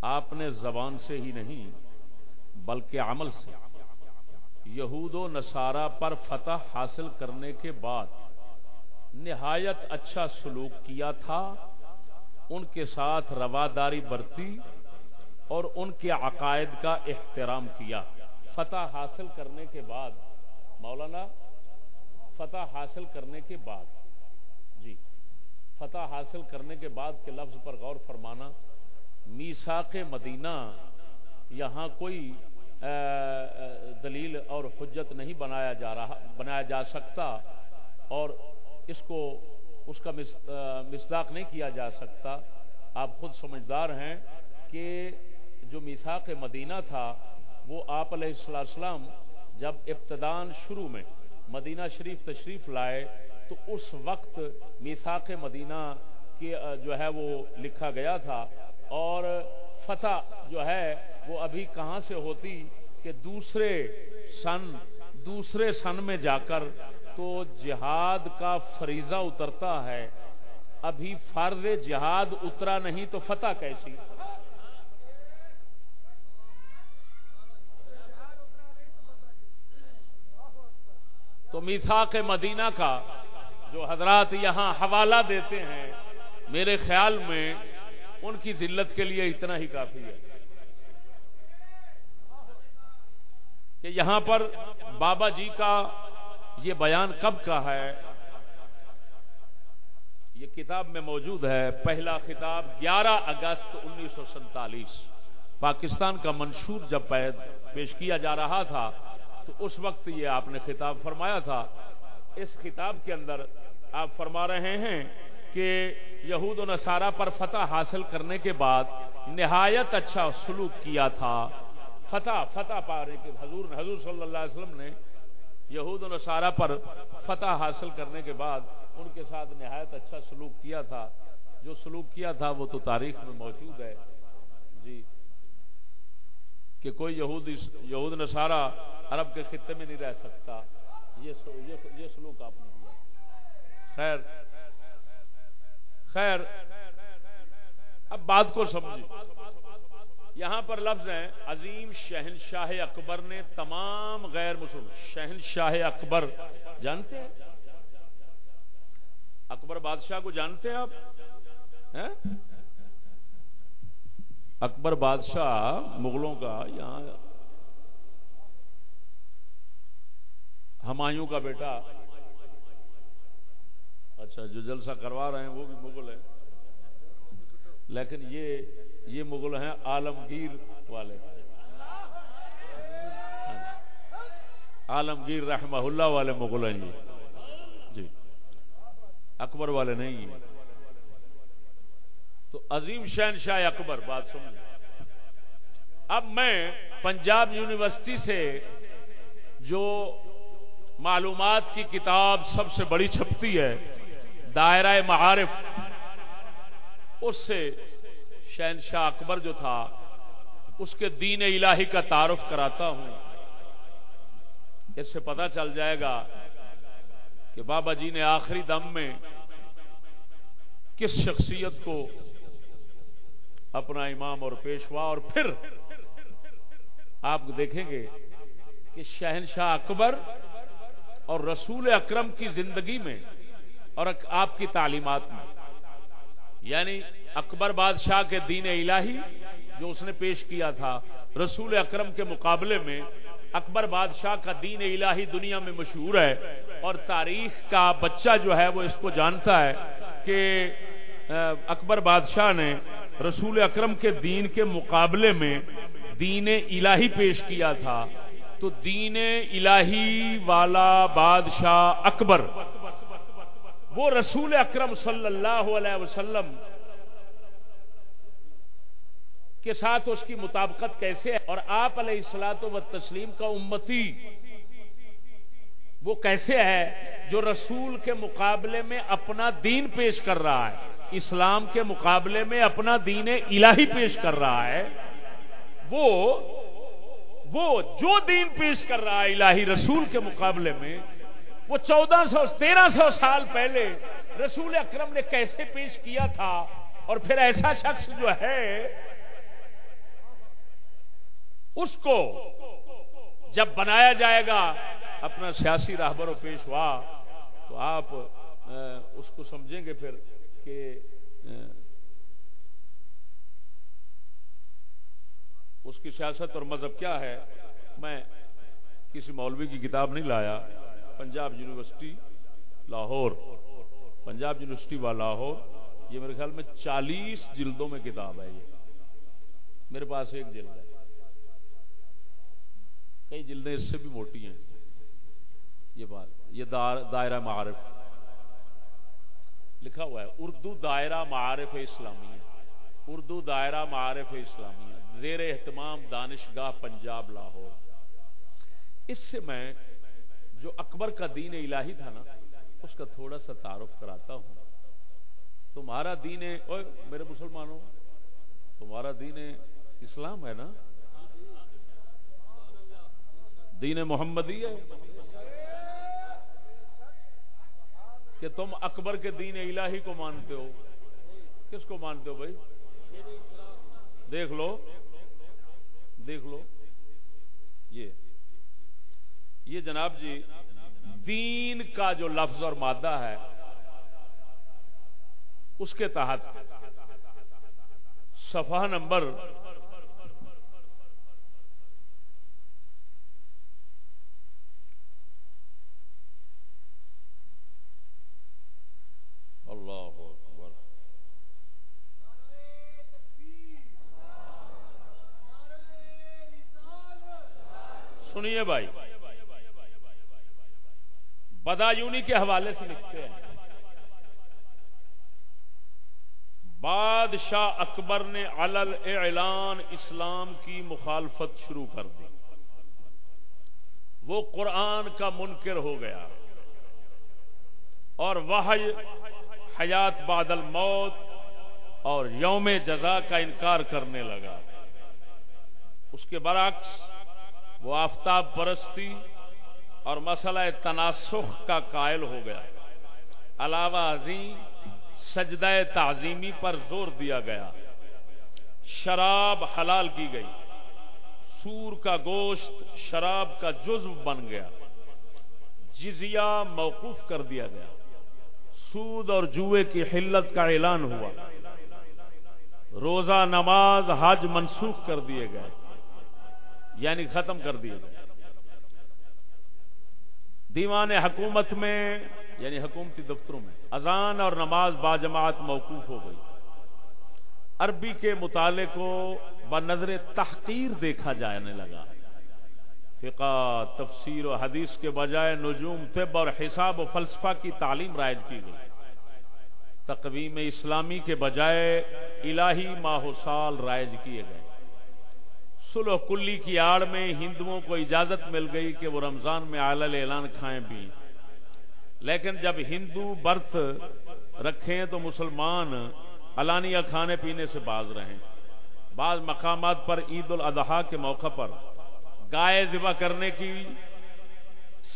Speaker 1: آپ نے زبان سے ہی نہیں، بلکہ عمل سے۔ یہود و نصارہ پر فتح حاصل کرنے کے بعد نہایت اچھا سلوک کیا تھا۔ ان کے ساتھ رواداری برتی اور ان کے عقائد کا احترام کیا۔ فتح حاصل کرنے کے بعد، مولانا، فتح حاصل کرنے کے بعد۔ جی فتح حاصل کرنے کے بعد کے لفظ پر غور فرمانا میساک مدینہ یہاں کوئی دلیل اور حجت نہیں بنایا جا رہا، بنایا جا سکتا اور اس کو اس کا مصداق نہیں کیا جا سکتا۔ آپ خود سمجھدار ہیں کہ جو میساک مدینہ تھا، وہ آپ علیہ السلام جب ابتدان شروع میں مدینہ شریف تشریف لائے، تو اس وقت میساک مدینہ کی جو ہے وہ لکھا گیا تھا۔ اور فتح جو ہے، وہ ابھی کہاں سے ہوتی کہ دوسرے سن دوسرے سن میں جا کر تو جہاد کا فریضہ اترتا ہے۔ ابھی فرض جہاد اترا نہیں تو فتح کیسی؟ تو میسا کے مدینہ کا جو حضرات یہاں حوالہ دیتے ہیں، میرے خیال میں ان کی ذلت کے لیے اتنا ہی کافی ہے۔ کہ یہاں پر بابا جی کا یہ بیان کب کا ہے؟ یہ کتاب میں موجود ہے پہلا خطاب گیارہ اگست انیس سو سینتالیس پاکستان کا منشور جب پیش کیا جا رہا تھا، تو اس وقت یہ آپ نے خطاب فرمایا تھا۔ اس خطاب کے اندر آپ فرما رہے ہیں کہ یہود و نصارہ پر فتح حاصل کرنے کے بعد نہایت اچھا سلوک کیا تھا۔ فتح فتح پارے کے حضور حضور صلی اللہ علیہ وسلم نے یہود و نصارہ پر فتح حاصل کرنے کے بعد ان کے ساتھ نہایت اچھا سلوک کیا تھا۔ جو سلوک کیا تھا وہ تو تاریخ میں موجود ہے۔ جی۔ کہ کوئی یہود یہود نصارہ عرب کے خطے میں نہیں رہ سکتا، یہ سلوک آپ نے دیا خیر۔ خیر۔ اب بات کو سمجھے یہاں پر لفظ ہیں، عظیم شہنشاہ اکبر نے تمام غیر مسلم، شہنشاہ اکبر، جانتے ہیں؟ اکبر بادشاہ کو جانتے ہیں آپ؟ اکبر بادشاہ مغلوں کا یہاں ہمایوں کا بیٹا۔ اچھا جو جلسہ کروا رہے ہیں، وہ بھی مغل ہیں۔ لیکن یہ یہ مغل ہیں عالمگیر والے۔ عالمگیر رحمہ اللہ والے مغل ہیں یہ۔ جی۔ اکبر والے نہیں ہیں۔ تو عظیم شہن شاہ اکبر، بات سن اب میں پنجاب یونیورسٹی سے جو معلومات کی کتاب سب سے بڑی چھپتی ہے، دائرہ معارف اس سے شہنشاہ اکبر جو تھا، اس کے دین الہی کا تعارف کراتا ہوں۔ اس سے پتا چل جائے گا کہ بابا جی نے آخری دم میں کس شخصیت کو اپنا امام اور پیشوا، اور پھر آپ دیکھیں گے کہ شہنشاہ اکبر اور رسول اکرم کی زندگی میں اور آپ کی تعلیمات میں یعنی اکبر بادشاہ کے دین الہی جو اس نے پیش کیا تھا، رسول اکرم کے مقابلے میں اکبر بادشاہ کا دین الہی دنیا میں مشہور ہے اور تاریخ کا بچہ جو ہے وہ اس کو جانتا ہے کہ اکبر بادشاہ نے رسول اکرم کے دین کے مقابلے میں دین الہی پیش کیا تھا۔ تو دین الہی والا بادشاہ اکبر وہ رسول اکرم صلی اللہ علیہ وسلم کے ساتھ اس کی مطابقت کیسے ہے؟ اور آپ علیہ السلاط و تسلیم کا امتی وہ کیسے ہے جو رسول کے مقابلے میں اپنا دین پیش کر رہا ہے؟ اسلام کے مقابلے میں اپنا دین الہی پیش کر رہا ہے۔ وہ وہ جو دین پیش کر رہا ہے الہی رسول کے مقابلے میں وہ چودہ سو، تیرہ سو سال پہلے رسول اکرم نے کیسے پیش کیا تھا؟ اور پھر ایسا شخص جو ہے، اس کو جب بنایا جائے گا، اپنا سیاسی راہبر و پیشوا، تو آپ اس کو سمجھیں گے پھر کہ اس کی سیاست اور مذہب کیا ہے؟ میں کسی مولوی کی کتاب نہیں لایا۔ پنجاب یونیورسٹی، لاہور۔ پنجاب یونیورسٹی و لاہور، یہ میرے خیال میں چالیس جلدوں میں کتاب ہے یہ۔ میرے پاس ایک جلد ہے۔ کئی جلدیں اس سے بھی موٹی ہیں۔ یہ بات، یہ دائرہ معارف۔ لکھا ہوا ہے، اردو دائرہ معارف اسلامیہ۔ اردو دائرہ معارف اسلامیہ۔ زیر اہتمام دانشگاہ پنجاب، لاہور۔ اس سے میں جو اکبر کا دین الہی تھا نا، اس کا تھوڑا سا تعارف کراتا ہوں۔ تمہارا دین میرے مسلمانوں، تمہارا دین اسلام ہے نا؟ دین محمدی ہے؟ کہ تم اکبر کے دین الہی کو مانتے ہو؟ کس کو مانتے ہو بھائی؟ دیکھ لو دیکھ لو، یہ یہ جناب جی دین کا جو لفظ اور مادہ ہے، اس کے تحت صفحہ نمبر سنیے بھائی۔ بدایونی کے حوالے سے لکھتے ہیں۔ بادشاہ اکبر نے علل اعلان اسلام کی مخالفت شروع کر دی۔ وہ قرآن کا منکر ہو گیا۔ اور وہ حیات بادل موت اور یوم جزا کا انکار کرنے لگا۔ اس کے برعکس وہ آفتاب پرستی اور مسئلہ تناسخ کا قائل ہو گیا۔ علاوہ عظیم سجدہ تعظیمی پر زور دیا گیا۔ شراب حلال کی گئی۔ سور کا گوشت، شراب کا جزو بن گیا۔ جزیہ موقوف کر دیا گیا۔ سود اور جوئے کی حلت کا اعلان ہوا۔ روزہ نماز حج منسوخ کر دیے گئے۔ یعنی ختم کر دیے گئے۔ دیوان حکومت میں یعنی حکومتی دفتروں میں اذان اور نماز باجماعت موقوف ہو گئی۔ عربی کے مطالعے کو بنظر تحقیر دیکھا جانے لگا۔ فقہ، تفسیر و حدیث کے بجائے نجوم، طب اور حساب و فلسفہ کی تعلیم رائج کی گئی۔ تقویم اسلامی کے بجائے الہی ماہ و سال رائج کیے گئے۔ سلو کلی کی آڑ میں ہندوؤں کو اجازت مل گئی کہ وہ رمضان میں آلل اعلان کھائیں بھی۔ لیکن جب ہندو برت رکھیں تو مسلمان علانیہ کھانے پینے سے باز رہیں۔ بعض مقامات پر عید الاضحیٰ کے موقع پر گائے ذبح کرنے کی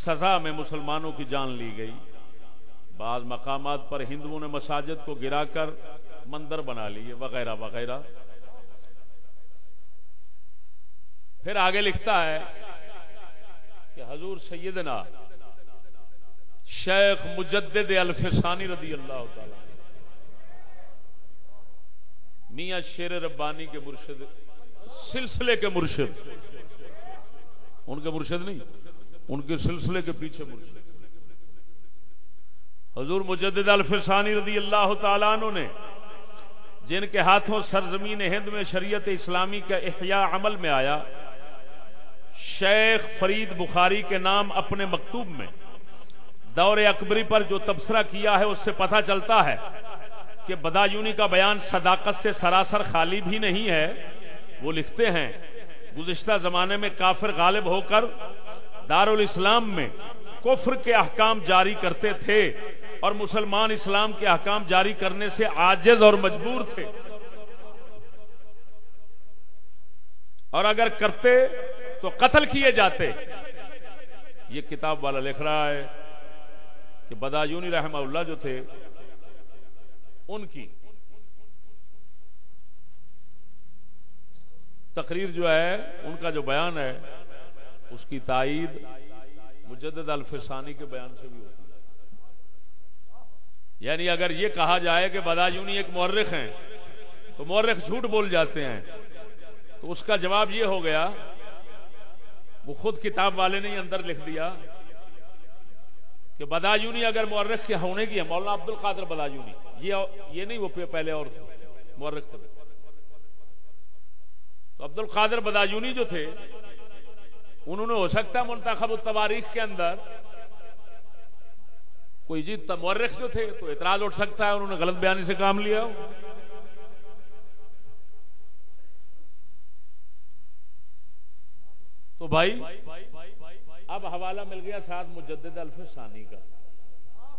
Speaker 1: سزا میں مسلمانوں کی جان لی گئی۔ بعض مقامات پر ہندوؤں نے مساجد کو گرا کر مندر بنا لیے وغیرہ وغیرہ۔ پھر آگے لکھتا ہے کہ حضور سیدنا شیخ مجدد الفسانی رضی اللہ تعالی میاں شیر ربانی کے مرشد، سلسلے کے مرشد۔ ان کے مرشد نہیں، ان کے سلسلے کے پیچھے مرشد۔ حضور مجدد الفسانی رضی اللہ تعالیٰ عنہ نے، جن کے ہاتھوں سرزمین ہند میں شریعت اسلامی کا احیاء عمل میں آیا شیخ فرید بخاری کے نام اپنے مکتوب میں دور اکبری پر جو تبصرہ کیا ہے اس سے پتہ چلتا ہے کہ بدایونی کا بیان صداقت سے سراسر خالی بھی نہیں ہے۔ وہ لکھتے ہیں، گزشتہ زمانے میں کافر غالب ہو کر دارالاسلام میں کفر کے احکام جاری کرتے تھے اور مسلمان اسلام کے احکام جاری کرنے سے آجز اور مجبور تھے۔ اور اگر کرتے تو قتل کیے جاتے۔ یہ کتاب والا لکھ رہا ہے کہ بدایونی رحمہ اللہ جو تھے، ان کی تقریر جو ہے، ان کا جو بیان ہے، اس کی تائید مجدد الفسانی کے بیان سے بھی ہوتی ہے۔ یعنی اگر یہ کہا جائے کہ بدایونی ایک مورخ ہیں، تو مورخ جھوٹ بول جاتے ہیں۔ تو اس کا جواب یہ ہو گیا وہ خود کتاب والے نے اندر لکھ دیا کہ بدایونی اگر مورخ کے ہونے کی ہے، مولانا عبد القادر بدایونی یہ نہیں، وہ پہلے اور مورخ تھے۔ تو عبد القادر بدایونی جو تھے، انہوں نے ہو سکتا ہے منتخب التواریخ کے اندر کوئی جی مورخ جو تھے تو اعتراض اٹھ سکتا ہے، انہوں نے غلط بیانی سے کام لیا ہو۔ تو بھائی، اب حوالہ مل گیا ساتھ مجدد الف ثانی کا۔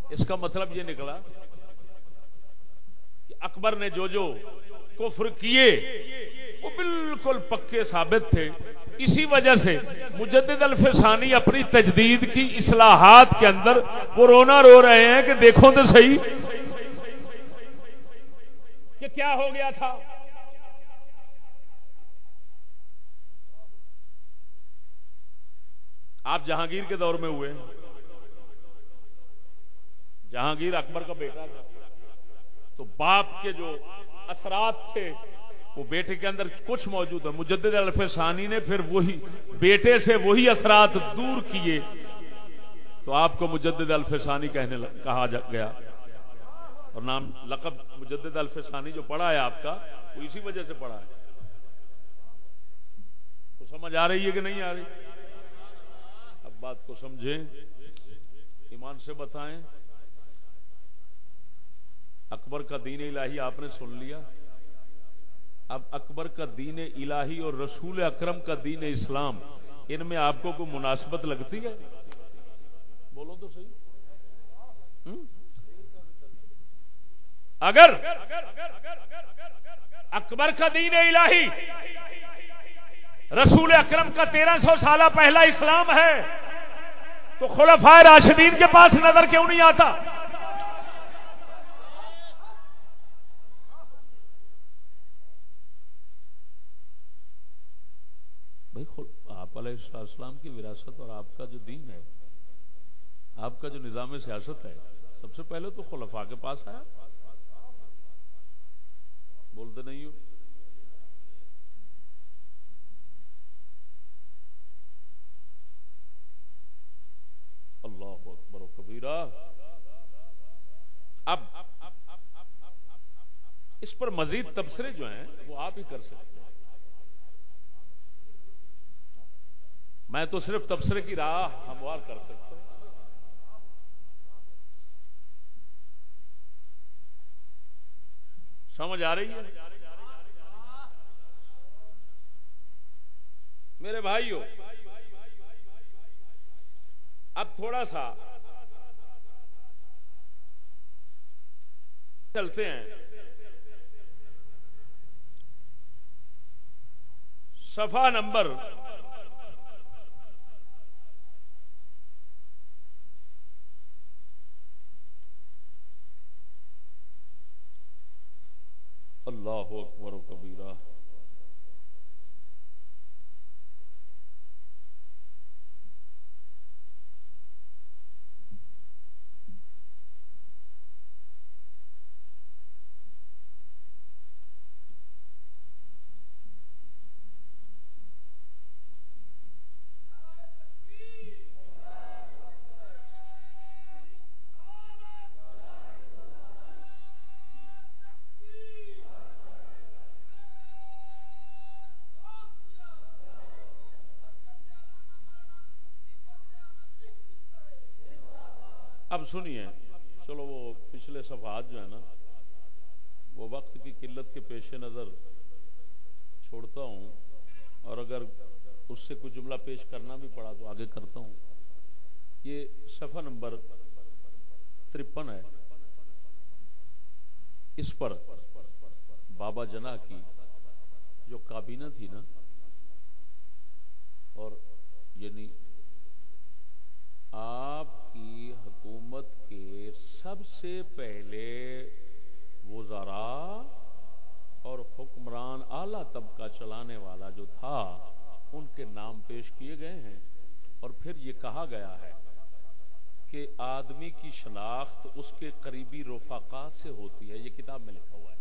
Speaker 1: اس کا مطلب یہ نکلا کہ اکبر نے جو جو کفر کیے، وہ بالکل پکے ثابت تھے۔ اسی وجہ سے مجدد الفسانی اپنی تجدید کی اصلاحات کے اندر وہ رونا رو رہے ہیں کہ دیکھو تو صحیح کہ کیا ہو گیا تھا۔ آپ جہانگیر کے دور میں ہوئے جہانگیر اکبر کا بیٹا تھا۔ تو باپ کے جو اثرات تھے، وہ بیٹے کے اندر کچھ موجود ہے مجدد الف ثانی نے پھر وہی بیٹے سے وہی اثرات دور کیے۔ تو آپ کو مجدد الف ثانی کہنے کہا گیا۔ اور نام لقب مجدد الف ثانی جو پڑھا ہے آپ کا، وہ اسی وجہ سے پڑھا ہے۔ تو سمجھ آ رہی ہے کہ نہیں آ رہی؟ بات کو سمجھیں، ایمان سے بتائیں۔ اکبر کا دین الہی آپ نے سن لیا۔ اب اکبر کا دین الہی اور رسول اکرم کا دین اسلام، ان میں آپ کو کوئی مناسبت لگتی ہے؟ بولو تو صحیح۔ اگر اکبر کا دین الہی رسول اکرم کا تیرہ سو سالہ پہلا اسلام ہے تو خلفائے راشدین کے پاس نظر کیوں نہیں آتا؟ آپ علیہ السلام کی وراثت اور آپ کا جو دین ہے، آپ کا جو نظام سیاست ہے، سب سے پہلے تو خلفاء کے پاس آیا۔ بولتے نہیں ہو؟ اللہ اکبر و کبیرہ اب اس پر مزید تبصرے جو ہیں، وہ آپ ہی کر سکتے ہیں. میں تو صرف تبصرے کی راہ ہموار کر سکتا ہوں. سمجھ آ رہی ہے؟ میرے بھائیو اب تھوڑا سا چلتے ہیں۔ صفا نمبر اللہ اکبر و کبیرہ اب سنیے۔ چلو وہ پچھلے صفحات جو ہے نا، وہ وقت کی قلت کے پیش نظر چھوڑتا ہوں۔ اور اگر اس سے کوئی جملہ پیش کرنا بھی پڑا تو آگے کرتا ہوں۔ یہ صفحہ نمبر ترپن ہے۔ اس پر بابا جنا کی جو کابینہ تھی نا، اور یعنی آپ کی حکومت کے سب سے پہلے وزراء اور حکمران اعلی طبقہ چلانے والا جو تھا، ان کے نام پیش کیے گئے ہیں۔ اور پھر یہ کہا گیا ہے کہ آدمی کی شناخت اس کے قریبی رفاقات سے ہوتی ہے۔ یہ کتاب میں لکھا ہوا ہے۔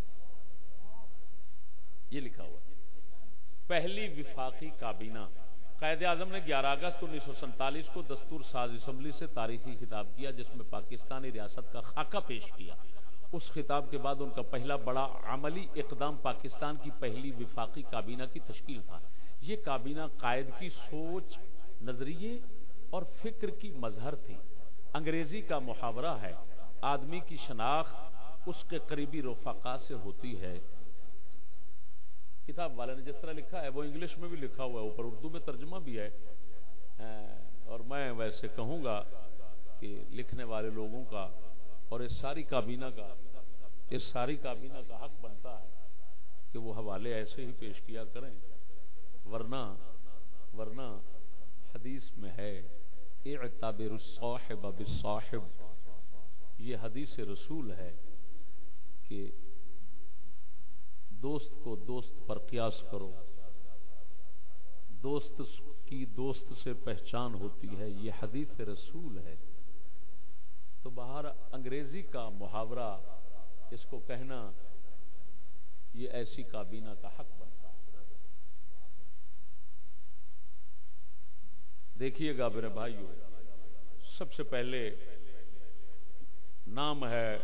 Speaker 1: یہ لکھا ہوا ہے۔ پہلی وفاقی کابینہ۔ قائد اعظم نے گیارہ اگست انیس سو سینتالیس کو دستور ساز اسمبلی سے تاریخی خطاب کیا، جس میں پاکستانی ریاست کا خاکہ پیش کیا۔ اس خطاب کے بعد ان کا پہلا بڑا عملی اقدام پاکستان کی پہلی وفاقی کابینہ کی تشکیل تھا۔ یہ کابینہ قائد کی سوچ، نظریے اور فکر کی مظہر تھی۔ انگریزی کا محاورہ ہے، آدمی کی شناخت اس کے قریبی رفاقہ سے ہوتی ہے۔ کتاب والے نے جس طرح لکھا ہے، وہ انگلش میں بھی لکھا ہوا ہے، اوپر اردو میں ترجمہ بھی ہے۔ اور میں ویسے کہوں گا کہ لکھنے والے لوگوں کا اور اس ساری کابینہ کا، اس ساری کابینہ کا حق بنتا ہے کہ وہ حوالے ایسے ہی پیش کیا کریں۔ ورنہ ورنہ حدیث میں ہے اعتبر الصاحب بالصاحب۔ یہ حدیث رسول ہے کہ دوست کو دوست پر قیاس کرو۔ دوست کی دوست سے پہچان ہوتی ہے، یہ حدیث رسول ہے۔ تو باہر انگریزی کا محاورہ، اس کو کہنا یہ ایسی کابینہ کا حق بنتا ہے۔ دیکھیے گا میرے بھائیو، سب سے پہلے نام ہے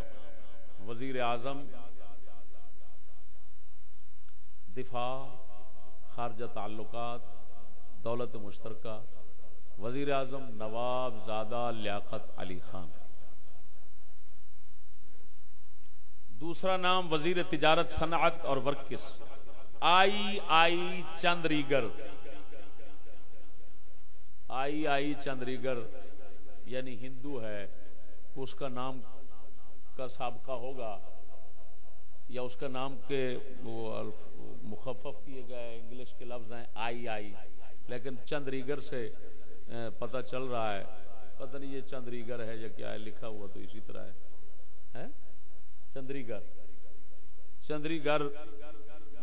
Speaker 1: وزیر اعظم دفاع، خارجہ تعلقات، دولت مشترکہ وزیر اعظم نواب زادہ لیاقت علی خان۔ دوسرا نام وزیر تجارت، صنعت اور ورکس۔ آئی آئی چندریگر آئی آئی چندریگر یعنی ہندو ہے، اس کا نام کا سابقہ ہوگا یا اس کا نام کے وہ مخفف کیے گئے، انگلش کے لفظ ہیں آئی آئی۔ لیکن چندریگر سے پتہ چل رہا ہے۔ پتہ نہیں یہ چندریگر ہے یا کیا ہے، لکھا ہوا تو اسی طرح ہے۔ چندری گڑھ چندری گڑھ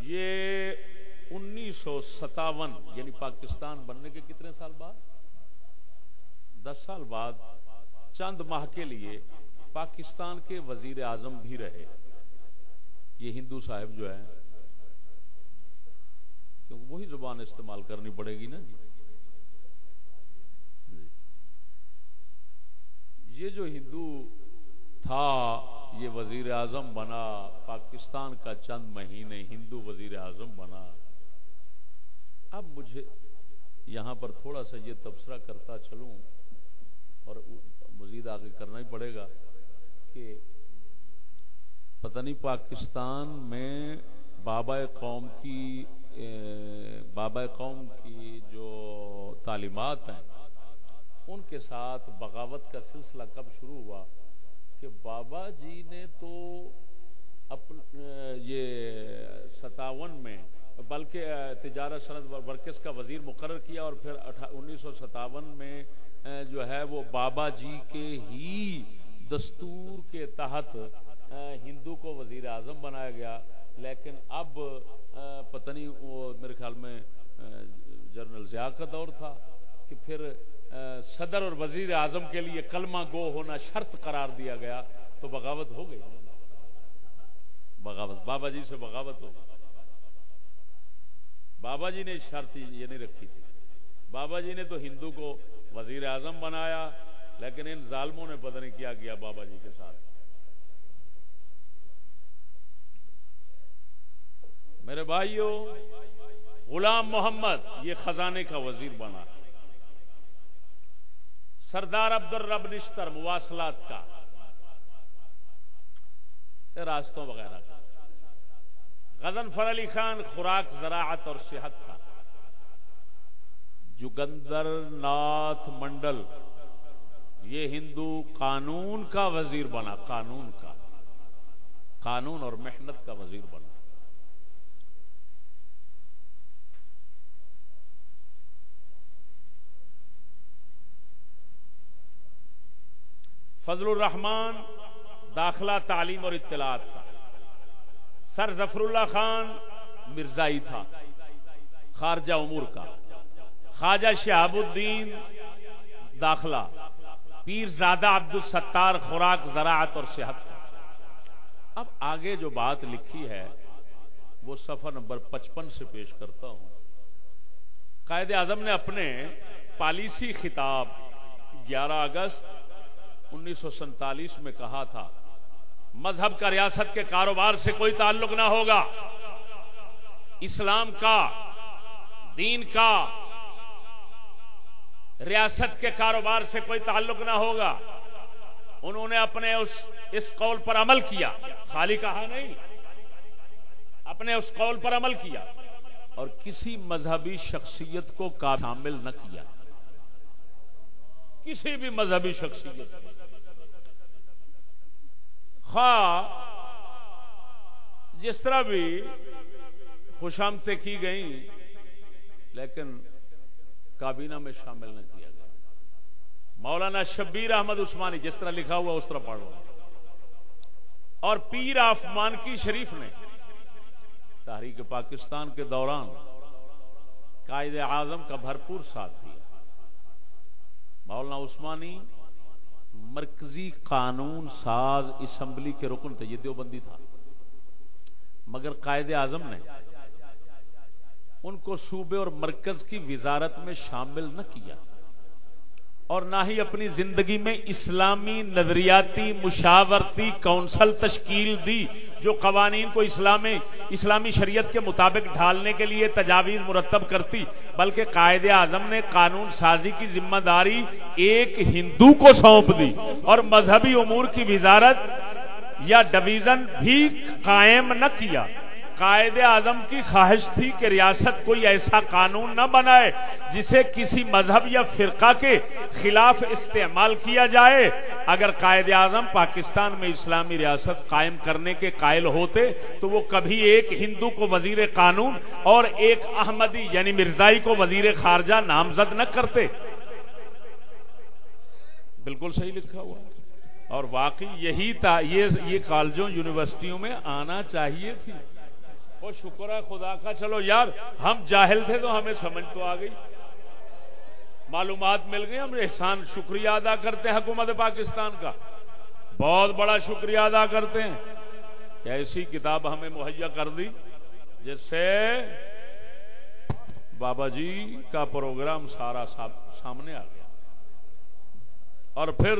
Speaker 1: یہ انیس سو ستاون یعنی پاکستان بننے کے کتنے سال بعد؟ دس سال بعد۔ چند ماہ کے لیے پاکستان کے وزیر اعظم بھی رہے۔ یہ ہندو صاحب جو ہے کیونکہ وہی زبان استعمال کرنی پڑے گی نا جی۔ یہ جو ہندو تھا، یہ وزیر اعظم بنا، پاکستان کا چند مہینے ہندو وزیر اعظم بنا۔ اب مجھے یہاں پر تھوڑا سا یہ تبصرہ کرتا چلوں اور مزید آگے کرنا ہی پڑے گا کہ پتہ نہیں پاکستان میں بابا قوم کی بابا قوم کی جو تعلیمات ہیں، ان کے ساتھ بغاوت کا سلسلہ کب شروع ہوا کہ بابا جی نے تو یہ ستاون میں، بلکہ تجارت صنعت ورکس کا وزیر مقرر کیا اور پھر انیس سو ستاون میں جو ہے وہ بابا جی کے ہی دستور کے تحت ہندو کو وزیر اعظم بنایا گیا، لیکن اب پتہ نہیں وہ میرے خیال میں جنرل ضیاء کا دور تھا کہ پھر صدر اور وزیر اعظم کے لیے کلمہ گو ہونا شرط قرار دیا گیا تو بغاوت ہو گئی۔ بغاوت، بابا جی سے بغاوت ہو گئی۔ بابا جی نے شرط یہ نہیں رکھی تھی۔ بابا جی نے تو ہندو کو وزیر اعظم بنایا، لیکن ان ظالموں نے پتہ نہیں کیا کیا بابا جی کے ساتھ۔ میرے بھائیوں غلام محمد یہ خزانے کا وزیر بنا۔ سردار عبد الرب نشتر مواصلات کا۔ راستوں وغیرہ۔ کا غزن فر علی خان خوراک زراعت اور صحت کا۔ جگندر ناتھ منڈل، یہ ہندو قانون کا وزیر بنا، قانون کا۔ قانون اور محنت کا وزیر بنا۔ فضل الرحمان داخلہ تعلیم اور اطلاعات کا۔ سر ظفر اللہ خان مرزائی تھا، خارجہ امور کا۔ خواجہ شہاب الدین داخلہ، پیر زادہ عبد الستار خوراک، زراعت اور صحت کا۔ اب آگے جو بات لکھی ہے، وہ سفر نمبر پچپن سے پیش کرتا ہوں۔ قائد اعظم نے اپنے پالیسی خطاب گیارہ اگست انیس سو سینتالیس میں کہا تھا، مذہب کا ریاست کے کاروبار سے کوئی تعلق نہ ہوگا۔ اسلام کا، دین کا، ریاست کے کاروبار سے کوئی تعلق نہ ہوگا۔ انہوں نے اپنے اس اس قول پر عمل کیا۔ خالی کہا نہیں، اپنے اس قول پر عمل کیا۔ اور کسی مذہبی شخصیت کو شامل نہ کیا۔ کسی بھی مذہبی شخصیت۔ جس طرح بھی خوشامتیں کی گئیں، لیکن کابینہ میں شامل نہ کیا گیا۔ مولانا شبیر احمد عثمانی جس طرح لکھا ہوا اس طرح پڑھو۔ اور پیر آف مانکی شریف نے تحریک پاکستان کے دوران قائد اعظم کا بھرپور ساتھ دیا۔ مولانا عثمانی مرکزی قانون ساز اسمبلی کے رکن تھے، یہ دیوبندی تھا۔ مگر قائد اعظم نے ان کو صوبے اور مرکز کی وزارت میں شامل نہ کیا۔ اور نہ ہی اپنی زندگی میں اسلامی نظریاتی مشاورتی کونسل تشکیل دی، جو قوانین کو اسلامی اسلامی شریعت کے مطابق ڈھالنے کے لیے تجاویز مرتب کرتی، بلکہ قائد اعظم نے قانون سازی کی ذمہ داری ایک ہندو کو سونپ دی۔ اور مذہبی امور کی وزارت یا ڈویژن بھی قائم نہ کیا۔ قائد اعظم کی خواہش تھی کہ ریاست کوئی ایسا قانون نہ بنائے جسے کسی مذہب یا فرقہ کے خلاف استعمال کیا جائے۔ اگر قائد اعظم پاکستان میں اسلامی ریاست قائم کرنے کے قائل ہوتے تو وہ کبھی ایک ہندو کو وزیر قانون اور ایک احمدی یعنی مرزائی کو وزیر خارجہ نامزد نہ کرتے۔ بالکل صحیح لکھا ہوا۔ اور واقعی یہی تھا یہ کالجوں، یونیورسٹیوں میں آنا چاہیے تھی۔ وہ شکر ہے، خدا کا۔ چلو یار، ہم جاہل تھے تو ہمیں سمجھ تو آ گئی۔ معلومات مل گئی، ہم احسان، شکریہ ادا کرتے ہیں حکومت پاکستان کا۔ بہت بڑا شکریہ ادا کرتے ہیں۔ کہ ایسی کتاب ہمیں مہیا کر دی، جس سے بابا جی کا پروگرام سارا سامنے آ گیا۔ اور پھر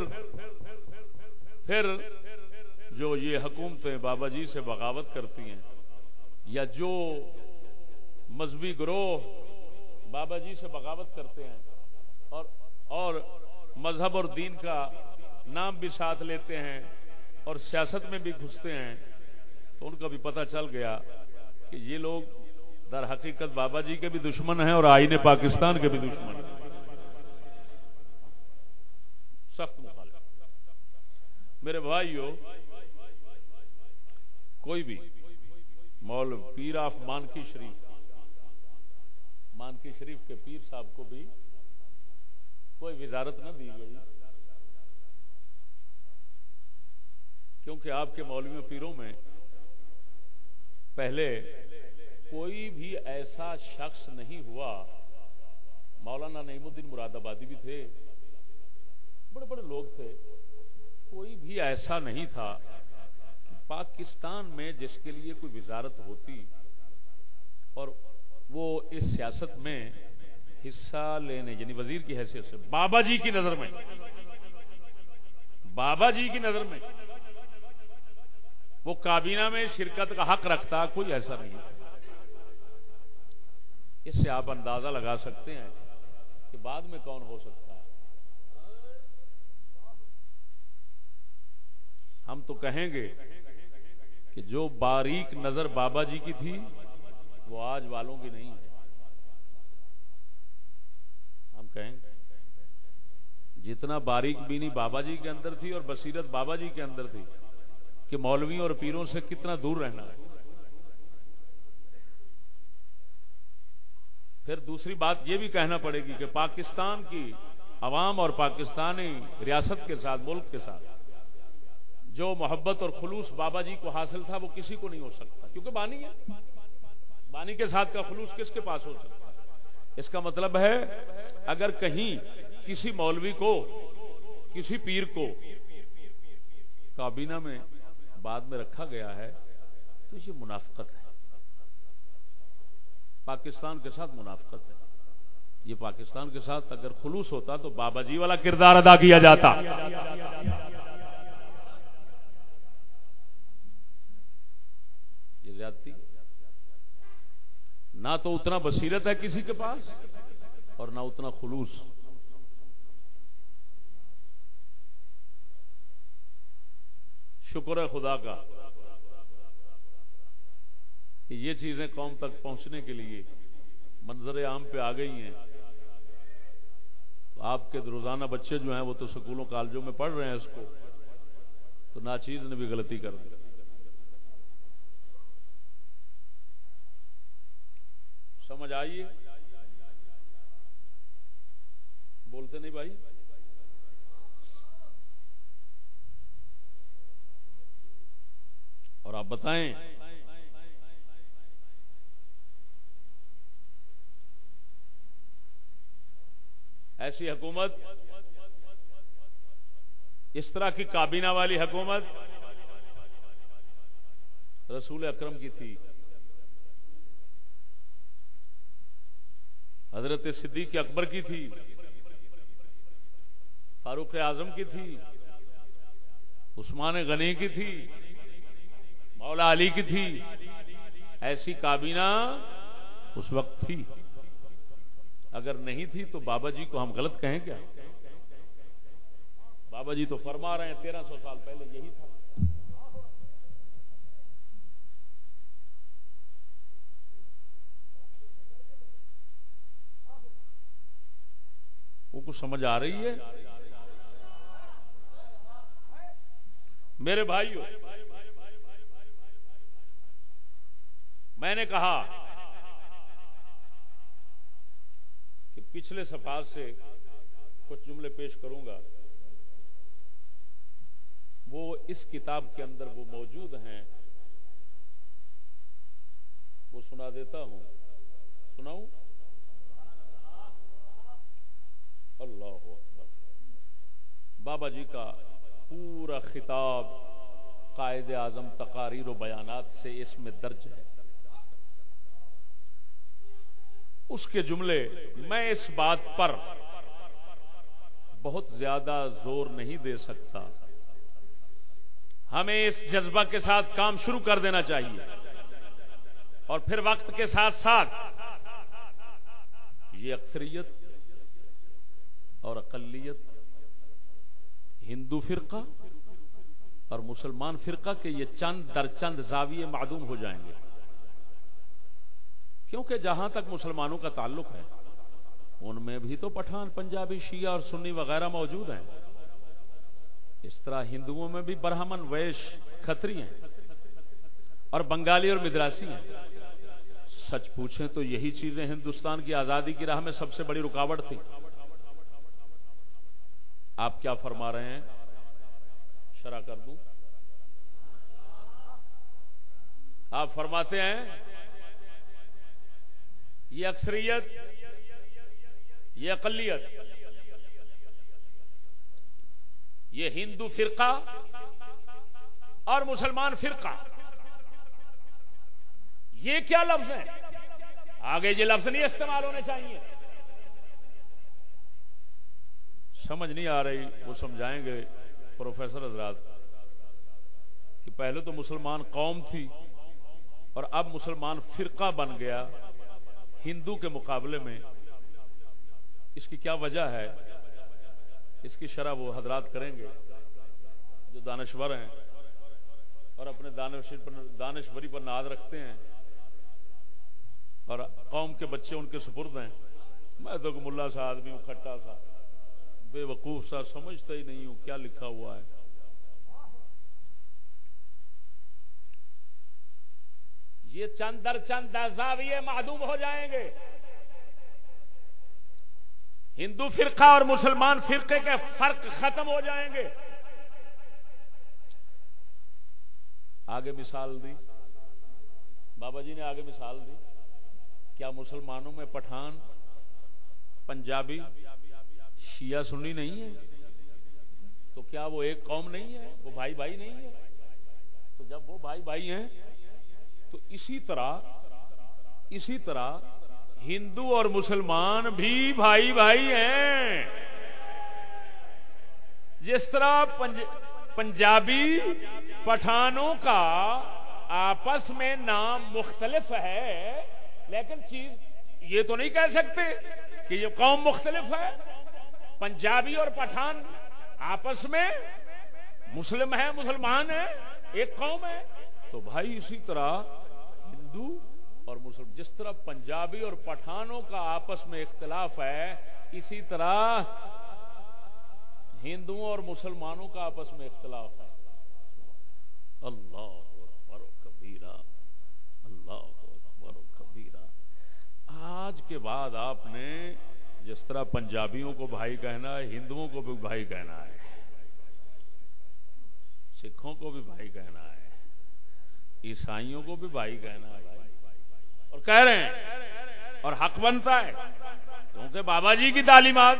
Speaker 1: پھر جو یہ حکومتیں بابا جی سے بغاوت کرتی ہیں یا جو مذہبی گروہ بابا جی سے بغاوت کرتے ہیں اور اور مذہب اور دین کا نام بھی ساتھ لیتے ہیں اور سیاست میں بھی گھستے ہیں، تو ان کا بھی پتہ چل گیا کہ یہ لوگ در حقیقت بابا جی کے بھی دشمن ہیں اور آئین پاکستان کے بھی دشمن ہیں۔ سخت مخالف۔ میرے بھائیو، کوئی بھی مول پیر آف مانکی شریف۔ مانکی شریف کے پیر صاحب کو بھی کوئی وزارت نہ دی گئی۔ کیونکہ آپ کے مولوی پیروں میں پہلے کوئی بھی ایسا شخص نہیں ہوا۔ مولانا نعیم الدین مراد آبادی بھی تھے۔ بڑے بڑے لوگ تھے۔ کوئی بھی ایسا نہیں تھا۔ پاکستان میں جس کے لیے کوئی وزارت ہوتی اور وہ اس سیاست میں حصہ لینے یعنی وزیر کی حیثیت سے، بابا جی کی نظر میں، بابا جی کی نظر میں، وہ کابینہ میں شرکت کا حق رکھتا، کوئی ایسا نہیں اس سے آپ اندازہ لگا سکتے ہیں کہ بعد میں کون ہو سکتا ہے۔ ہم تو کہیں گے کہ جو باریک نظر بابا جی کی تھی، وہ آج والوں کی نہیں ہے۔ ہم کہیں، جتنا باریک بینی بابا جی کے اندر تھی اور بصیرت بابا جی کے اندر تھی، کہ مولوی اور پیروں سے کتنا دور رہنا ہے۔ پھر دوسری بات یہ بھی کہنا پڑے گی کہ پاکستان کی عوام اور پاکستانی ریاست کے ساتھ، ملک کے ساتھ جو محبت اور خلوص بابا جی کو حاصل تھا وہ کسی کو نہیں ہو سکتا، کیونکہ بانی ہے۔ بانی کے ساتھ کا خلوص کس کے پاس ہو سکتا اس کا مطلب ہے، اگر کہیں کسی مولوی کو، کسی پیر کو کابینہ میں بعد میں رکھا گیا ہے، تو یہ منافقت ہے۔ پاکستان کے ساتھ منافقت ہے۔ یہ پاکستان کے ساتھ اگر خلوص ہوتا تو بابا جی والا کردار ادا کیا جاتا۔ زیادتی۔ نہ تو اتنا بصیرت ہے کسی کے پاس اور نہ اتنا خلوص۔ شکر ہے خدا کا کہ یہ چیزیں قوم تک پہنچنے کے لیے منظر عام پہ آ گئی ہیں۔ آپ کے روزانہ بچے جو ہیں وہ تو سکولوں کالجوں میں پڑھ رہے ہیں اس کو، تو ناچیز نے بھی غلطی کر دی۔ سمجھ آئیے بولتے نہیں بھائی؟ اور آپ بتائیں؟ ایسی حکومت، اس طرح کی کابینہ والی حکومت رسول اکرم کی تھی۔ حضرت صدیق اکبر کی تھی، فاروق اعظم کی تھی، عثمان غنی کی تھی، مولا علی کی تھی، ایسی کابینہ اس وقت تھی۔ اگر نہیں تھی تو بابا جی کو ہم غلط کہیں کیا؟ بابا جی تو فرما رہے ہیں، تیرہ سو سال پہلے یہی تھا۔ وہ کچھ سمجھ آ رہی ہے؟ میرے بھائیو، میں نے کہا کہ پچھلے صفحات سے کچھ جملے پیش کروں گا۔ وہ اس کتاب کے اندر وہ موجود ہیں۔ وہ سنا دیتا ہوں۔ سناؤں؟ اللہ بابا جی کا پورا خطاب قائد اعظم تقاریر و بیانات سے اس میں درج ہے۔ اس کے جملے میں اس بات پر بہت زیادہ زور نہیں دے سکتا۔ ہمیں اس جذبہ کے ساتھ کام شروع کر دینا چاہیے۔ اور پھر وقت کے ساتھ ساتھ یہ اکثریت اور اقلیت ہندو فرقہ اور مسلمان فرقہ کے یہ چند در چند زاویے معدوم ہو جائیں گے۔ کیونکہ جہاں تک مسلمانوں کا تعلق ہے، ان میں بھی تو پٹھان پنجابی شیعہ اور سنی وغیرہ موجود ہیں۔ اس طرح ہندوؤں میں بھی برہمن، ویش، کھتری ہیں اور بنگالی اور مدراسی ہیں۔ سچ پوچھیں تو یہی چیزیں ہندوستان کی آزادی کی راہ میں سب سے بڑی رکاوٹ تھی آپ کیا فرما رہے ہیں؟ شرح کر دوں۔ آپ فرماتے ہیں، یہ اکثریت، یہ اقلیت، یہ ہندو فرقہ اور مسلمان فرقہ۔ یہ کیا لفظ ہیں؟ آگے یہ لفظ نہیں استعمال ہونے چاہیے۔ سمجھ نہیں آ رہی، وہ سمجھائیں گے پروفیسر حضرات کہ پہلے تو مسلمان قوم تھی اور اب مسلمان فرقہ بن گیا ہندو کے مقابلے میں۔ اس کی کیا وجہ ہے؟ اس کی شرح وہ حضرات کریں گے جو دانشور ہیں اور اپنے دانشوری پر ناد رکھتے ہیں اور قوم کے بچے ان کے سپرد ہیں۔ میں تو ملا سا آدمی ہوں، کھٹا سا۔ بے وقوف سا سمجھتا ہی نہیں ہوں کیا لکھا ہوا ہے۔ یہ چند در چند زاویے معدوم ہو جائیں گے۔ ہندو فرقہ اور مسلمان فرقے کے فرق ختم ہو جائیں گے۔ آگے مثال دی۔ بابا جی نے آگے مثال دی۔ کیا مسلمانوں میں پٹھان، پنجابی شیعہ سنی نہیں ہے، تو کیا وہ ایک قوم نہیں ہے؟ وہ بھائی بھائی نہیں ہے۔ تو جب وہ بھائی بھائی ہیں، تو اسی طرح اسی طرح ہندو اور مسلمان بھی بھائی بھائی ہیں۔ جس طرح پنج... پنجابی پٹھانوں کا آپس میں نام مختلف ہے، لیکن چیز یہ تو نہیں کہہ سکتے کہ یہ قوم مختلف ہے۔ پنجابی اور پٹھان آپس میں مسلم ہے مسلمان ہے ایک قوم ہے۔ تو بھائی اسی طرح ہندو اور مسلم، جس طرح پنجابی اور پٹھانوں کا آپس میں اختلاف ہے، اسی طرح ہندوؤں اور مسلمانوں کا آپس میں اختلاف ہے۔ اللہ کبیرہ اللہ کبیرہ۔ آج کے بعد آپ نے جس طرح پنجابیوں کو بھائی کہنا ہے، ہندوؤں کو بھی بھائی کہنا ہے، سکھوں کو بھی بھائی کہنا ہے، عیسائیوں کو بھی بھائی کہنا ہے، اور کہہ رہے ہیں، اور حق بنتا ہے، کیونکہ بابا جی کی تعلیمات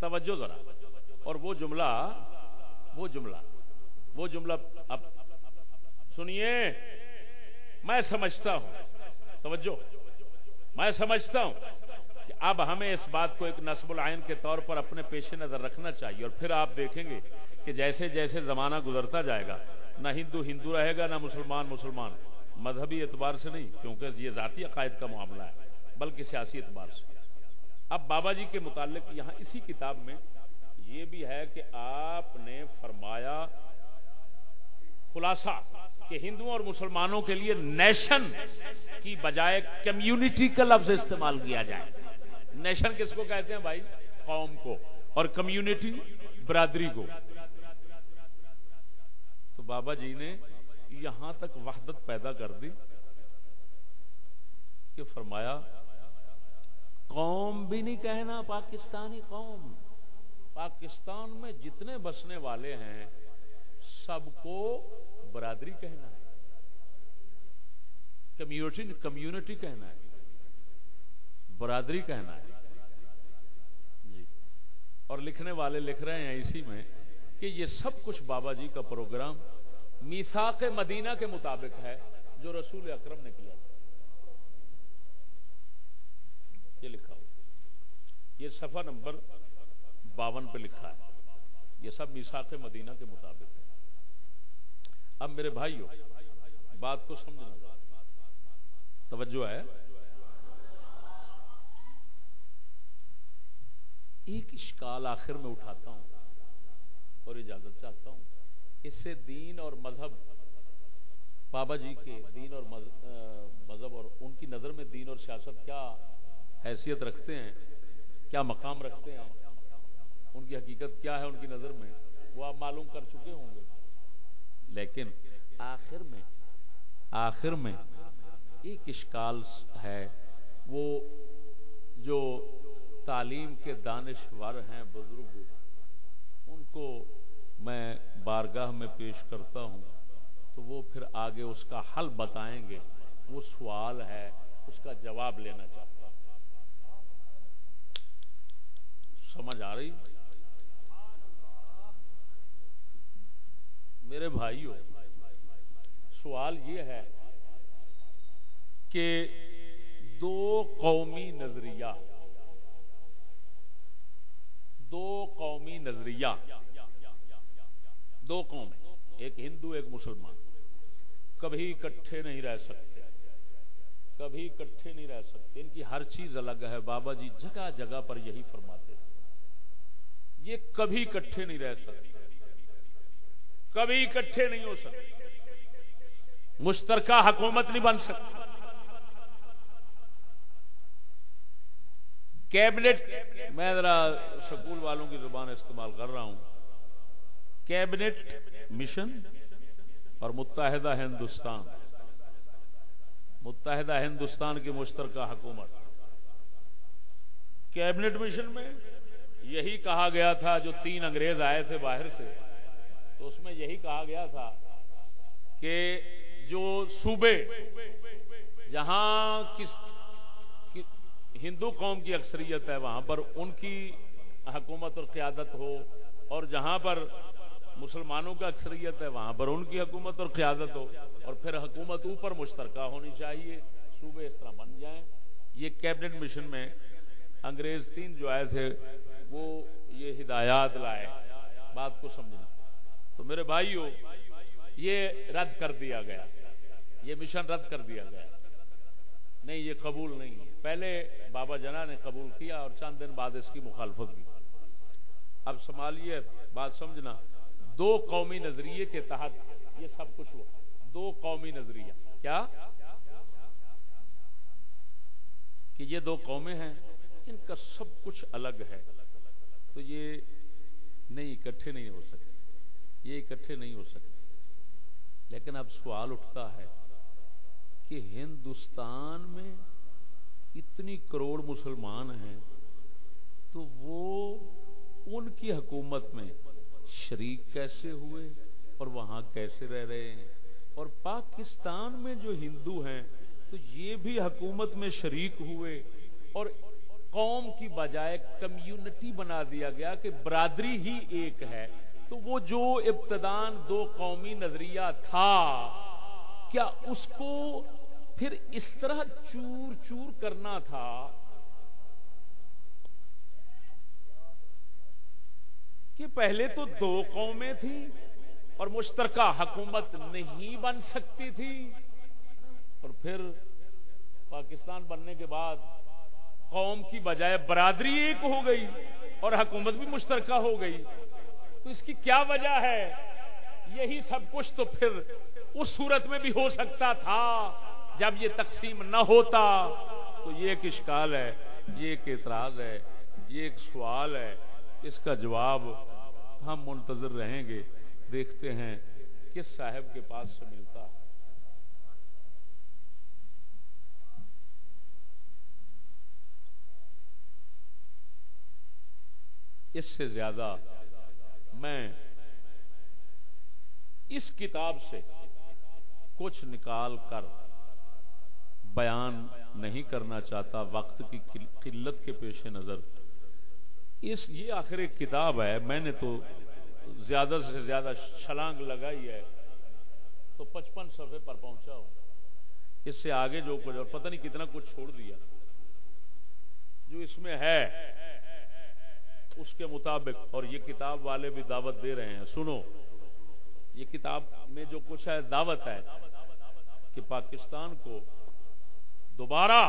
Speaker 1: توجہ ذرا، اور وہ جملہ وہ جملہ وہ جملہ اب سنیے۔ میں سمجھتا ہوں۔ توجہ۔ میں سمجھتا ہوں کہ اب ہمیں اس بات کو ایک نصب العین کے طور پر اپنے پیش نظر رکھنا چاہیے اور پھر آپ دیکھیں گے کہ جیسے جیسے زمانہ گزرتا جائے گا، نہ ہندو ہندو رہے گا، نہ مسلمان مسلمان۔ مذہبی اعتبار سے نہیں، کیونکہ یہ ذاتی عقائد کا معاملہ ہے، بلکہ سیاسی اعتبار سے۔ اب بابا جی کے متعلق یہاں اسی کتاب میں یہ بھی ہے کہ آپ نے فرمایا خلاصہ کہ ہندوؤں اور مسلمانوں کے لیے نیشن کی بجائے کمیونٹی کا لفظ استعمال کیا جائے۔ نیشن کس کو کہتے ہیں بھائی؟ قوم کو۔ اور کمیونٹی برادری کو۔ تو بابا جی نے یہاں تک وحدت پیدا کر دی کہ فرمایا، قوم بھی نہیں کہنا، پاکستانی قوم۔ پاکستان میں جتنے بسنے والے ہیں سب کو برادری کہنا ہے۔ کمیونٹی کمیونٹی کہنا ہے۔ برادری کہنا ہے۔ جی۔ اور لکھنے والے لکھ رہے ہیں اسی میں کہ یہ سب کچھ بابا جی کا پروگرام میساک مدینہ کے مطابق ہے جو رسول اکرم نے کیا۔ یہ لکھا ہو یہ صفحہ نمبر باون پہ لکھا ہے۔ یہ سب میساک مدینہ کے مطابق ہے۔ اب میرے بھائیو، بات کو سمجھنا۔ توجہ ہے۔ ایک اشکال آخر میں اٹھاتا ہوں اور اجازت چاہتا ہوں۔ اس سے دین اور مذہب، بابا جی کے دین اور مذہب اور ان کی نظر میں دین اور سیاست کیا حیثیت رکھتے ہیں؟ کیا مقام رکھتے ہیں؟ ان کی حقیقت کیا ہے ان کی نظر میں؟ وہ آپ معلوم کر چکے ہوں گے۔ لیکن آخر میں آخر میں ایک اشکال ہے، وہ جو تعلیم کے دانشور ہیں بزرگ، ان کو میں بارگاہ میں پیش کرتا ہوں، تو وہ پھر آگے اس کا حل بتائیں گے۔ وہ سوال ہے، اس کا جواب لینا چاہتا ہوں۔ سمجھ آ رہی؟ میرے بھائیوں، سوال یہ ہے کہ دو قومی نظریہ، دو قومی نظریہ، دو قوم ایک ہندو، ایک مسلمان، کبھی اکٹھے نہیں رہ سکتے، کبھی اکٹھے نہیں رہ سکتے، ان کی ہر چیز الگ ہے، بابا جی جگہ جگہ پر یہی فرماتے یہ کبھی اکٹھے نہیں رہ سکتے۔ کبھی اکٹھے نہیں ہو سکتے۔ مشترکہ حکومت نہیں بن سکتی۔ کیبنٹ، میں ذرا سکول والوں کی زبان استعمال کر رہا ہوں۔ کیبنٹ مشن اور متحدہ ہندوستان۔ متحدہ ہندوستان کی مشترکہ حکومت۔ کیبنٹ مشن میں یہی کہا گیا تھا جو تین انگریز آئے تھے باہر سے۔ تو اس میں یہی کہا گیا تھا کہ جو صوبے جہاں کس ہندو قوم کی اکثریت ہے وہاں پر ان کی حکومت اور قیادت ہو، اور جہاں پر مسلمانوں کا اکثریت ہے وہاں پر ان کی حکومت اور قیادت ہو، اور پھر حکومت اوپر مشترکہ ہونی چاہیے، صوبے اس طرح بن جائیں۔ یہ کیبنٹ مشن میں انگریز تین جو آئے تھے، وہ یہ ہدایات لائے۔ بات کو سمجھنا۔ تو میرے بھائیو، یہ رد کر دیا گیا۔ یہ مشن رد کر دیا گیا۔ نہیں، یہ قبول نہیں۔ پہلے بابا جنا نے قبول کیا اور چند دن بعد اس کی مخالفت کی۔ اب سنبھالیے بات سمجھنا، دو قومی نظریے کے تحت یہ سب کچھ ہوا۔ دو قومی نظریہ۔ کیا؟ کہ یہ دو قومیں ہیں، ان کا سب کچھ الگ ہے۔ تو یہ نہیں، اکٹھے نہیں ہو سکتے۔ یہ اکٹھے نہیں ہو سکتے۔ لیکن اب سوال اٹھتا ہے کہ ہندوستان میں اتنی کروڑ مسلمان ہیں تو وہ ان کی حکومت میں شریک کیسے ہوئے اور وہاں کیسے رہ رہے ہیں؟ اور پاکستان میں جو ہندو ہیں تو یہ بھی حکومت میں شریک ہوئے اور قوم کی بجائے کمیونٹی بنا دیا گیا کہ برادری ہی ایک ہے۔ تو وہ جو ابتدان دو قومی نظریہ تھا، کیا اس کو پھر اس طرح چور چور کرنا تھا؟ کہ پہلے تو دو قومیں تھیں اور مشترکہ حکومت نہیں بن سکتی تھی، اور پھر پاکستان بننے کے بعد قوم کی بجائے برادری ایک ہو گئی اور حکومت بھی مشترکہ ہو گئی۔ تو اس کی کیا وجہ ہے؟ یہی سب کچھ تو پھر اس صورت میں بھی ہو سکتا تھا۔ جب یہ تقسیم نہ ہوتا تو یہ ایک اشکال ہے، یہ ایک اعتراض ہے، یہ ایک سوال ہے۔ اس کا جواب ہم منتظر رہیں گے، دیکھتے ہیں کس صاحب کے پاس سے ملتا۔ اس سے زیادہ میں اس کتاب سے کچھ نکال کر بیان نہیں کرنا چاہتا، وقت کی قلت کے پیش نظر۔ اس، یہ آخر ایک کتاب ہے، میں نے تو زیادہ سے زیادہ چھلانگ لگائی ہے، تو پچپن صفحے پر پہنچا ہوں۔ اس سے آگے جو کچھ، اور پتہ نہیں کتنا کچھ چھوڑ دیا۔ جو اس میں ہے اس کے مطابق، اور یہ کتاب والے بھی دعوت دے رہے ہیں۔ سنو، یہ کتاب میں جو کچھ ہے، دعوت ہے کہ پاکستان کو دوبارہ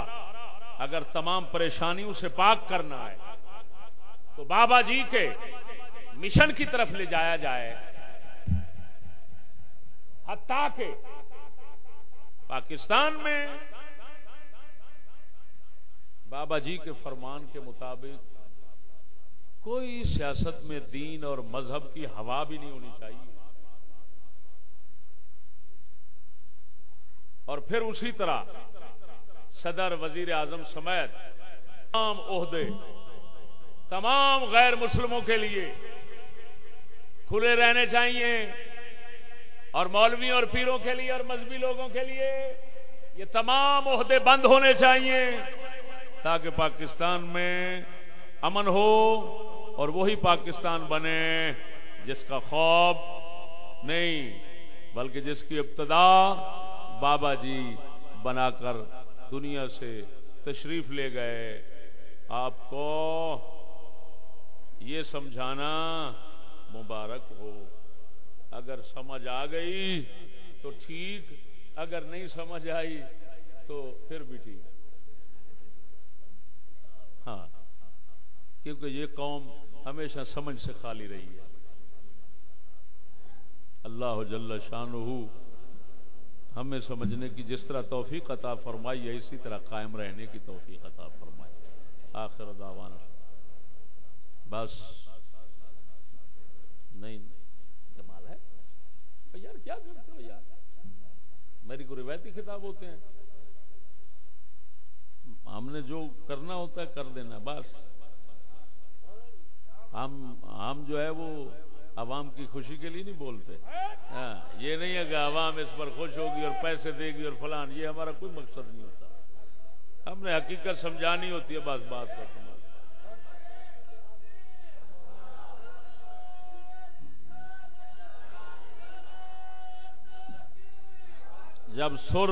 Speaker 1: اگر تمام پریشانیوں سے پاک کرنا ہے، تو بابا جی کے مشن کی طرف لے جایا جائے۔ حتیٰ کہ پاکستان میں بابا جی کے فرمان کے مطابق کوئی سیاست میں دین اور مذہب کی ہوا بھی نہیں ہونی چاہیے۔ اور پھر اسی طرح صدر وزیر اعظم سمیت تمام عہدے، تمام غیر مسلموں کے لیے کھلے رہنے چاہیے اور مولوی اور پیروں کے لیے اور مذہبی لوگوں کے لیے یہ تمام عہدے بند ہونے چاہیے تاکہ پاکستان میں امن ہو اور وہی پاکستان بنے جس کا خواب نہیں، بلکہ جس کی ابتدا بابا جی بنا کر دنیا سے تشریف لے گئے۔ آپ کو یہ سمجھانا مبارک ہو۔ اگر سمجھ آ گئی تو ٹھیک، اگر نہیں سمجھ آئی تو پھر بھی ٹھیک۔ ہاں کیونکہ یہ قوم ہمیشہ سمجھ سے خالی رہی ہے۔ اللہ جل شان ہمیں سمجھنے کی جس طرح توفیق عطا فرمائی ہے، اسی طرح قائم رہنے کی توفیق عطا فرمائی آخر دعوانا۔ بس۔ نہیں کمال ہے۔ یار، کیا کرتے ہو یار؟ میری کو روایتی خطاب ہوتے ہیں۔ ہم نے جو کرنا ہوتا ہے، کر دینا۔ بس۔ ہم ہم جو ہے وہ عوام کی خوشی کے لیے نہیں بولتے۔ ہاں یہ نہیں ہے کہ عوام اس پر خوش ہوگی اور پیسے دے گی اور فلان، یہ ہمارا کوئی مقصد نہیں ہوتا۔ ہم نے حقیقت سمجھانی ہوتی ہے بس بات کرتے جب سر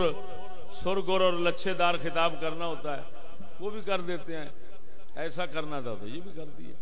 Speaker 1: سر گور اور لچھے دار خطاب کرنا ہوتا ہے، وہ بھی کر دیتے ہیں۔ ایسا کرنا تھا تو یہ بھی کر دیا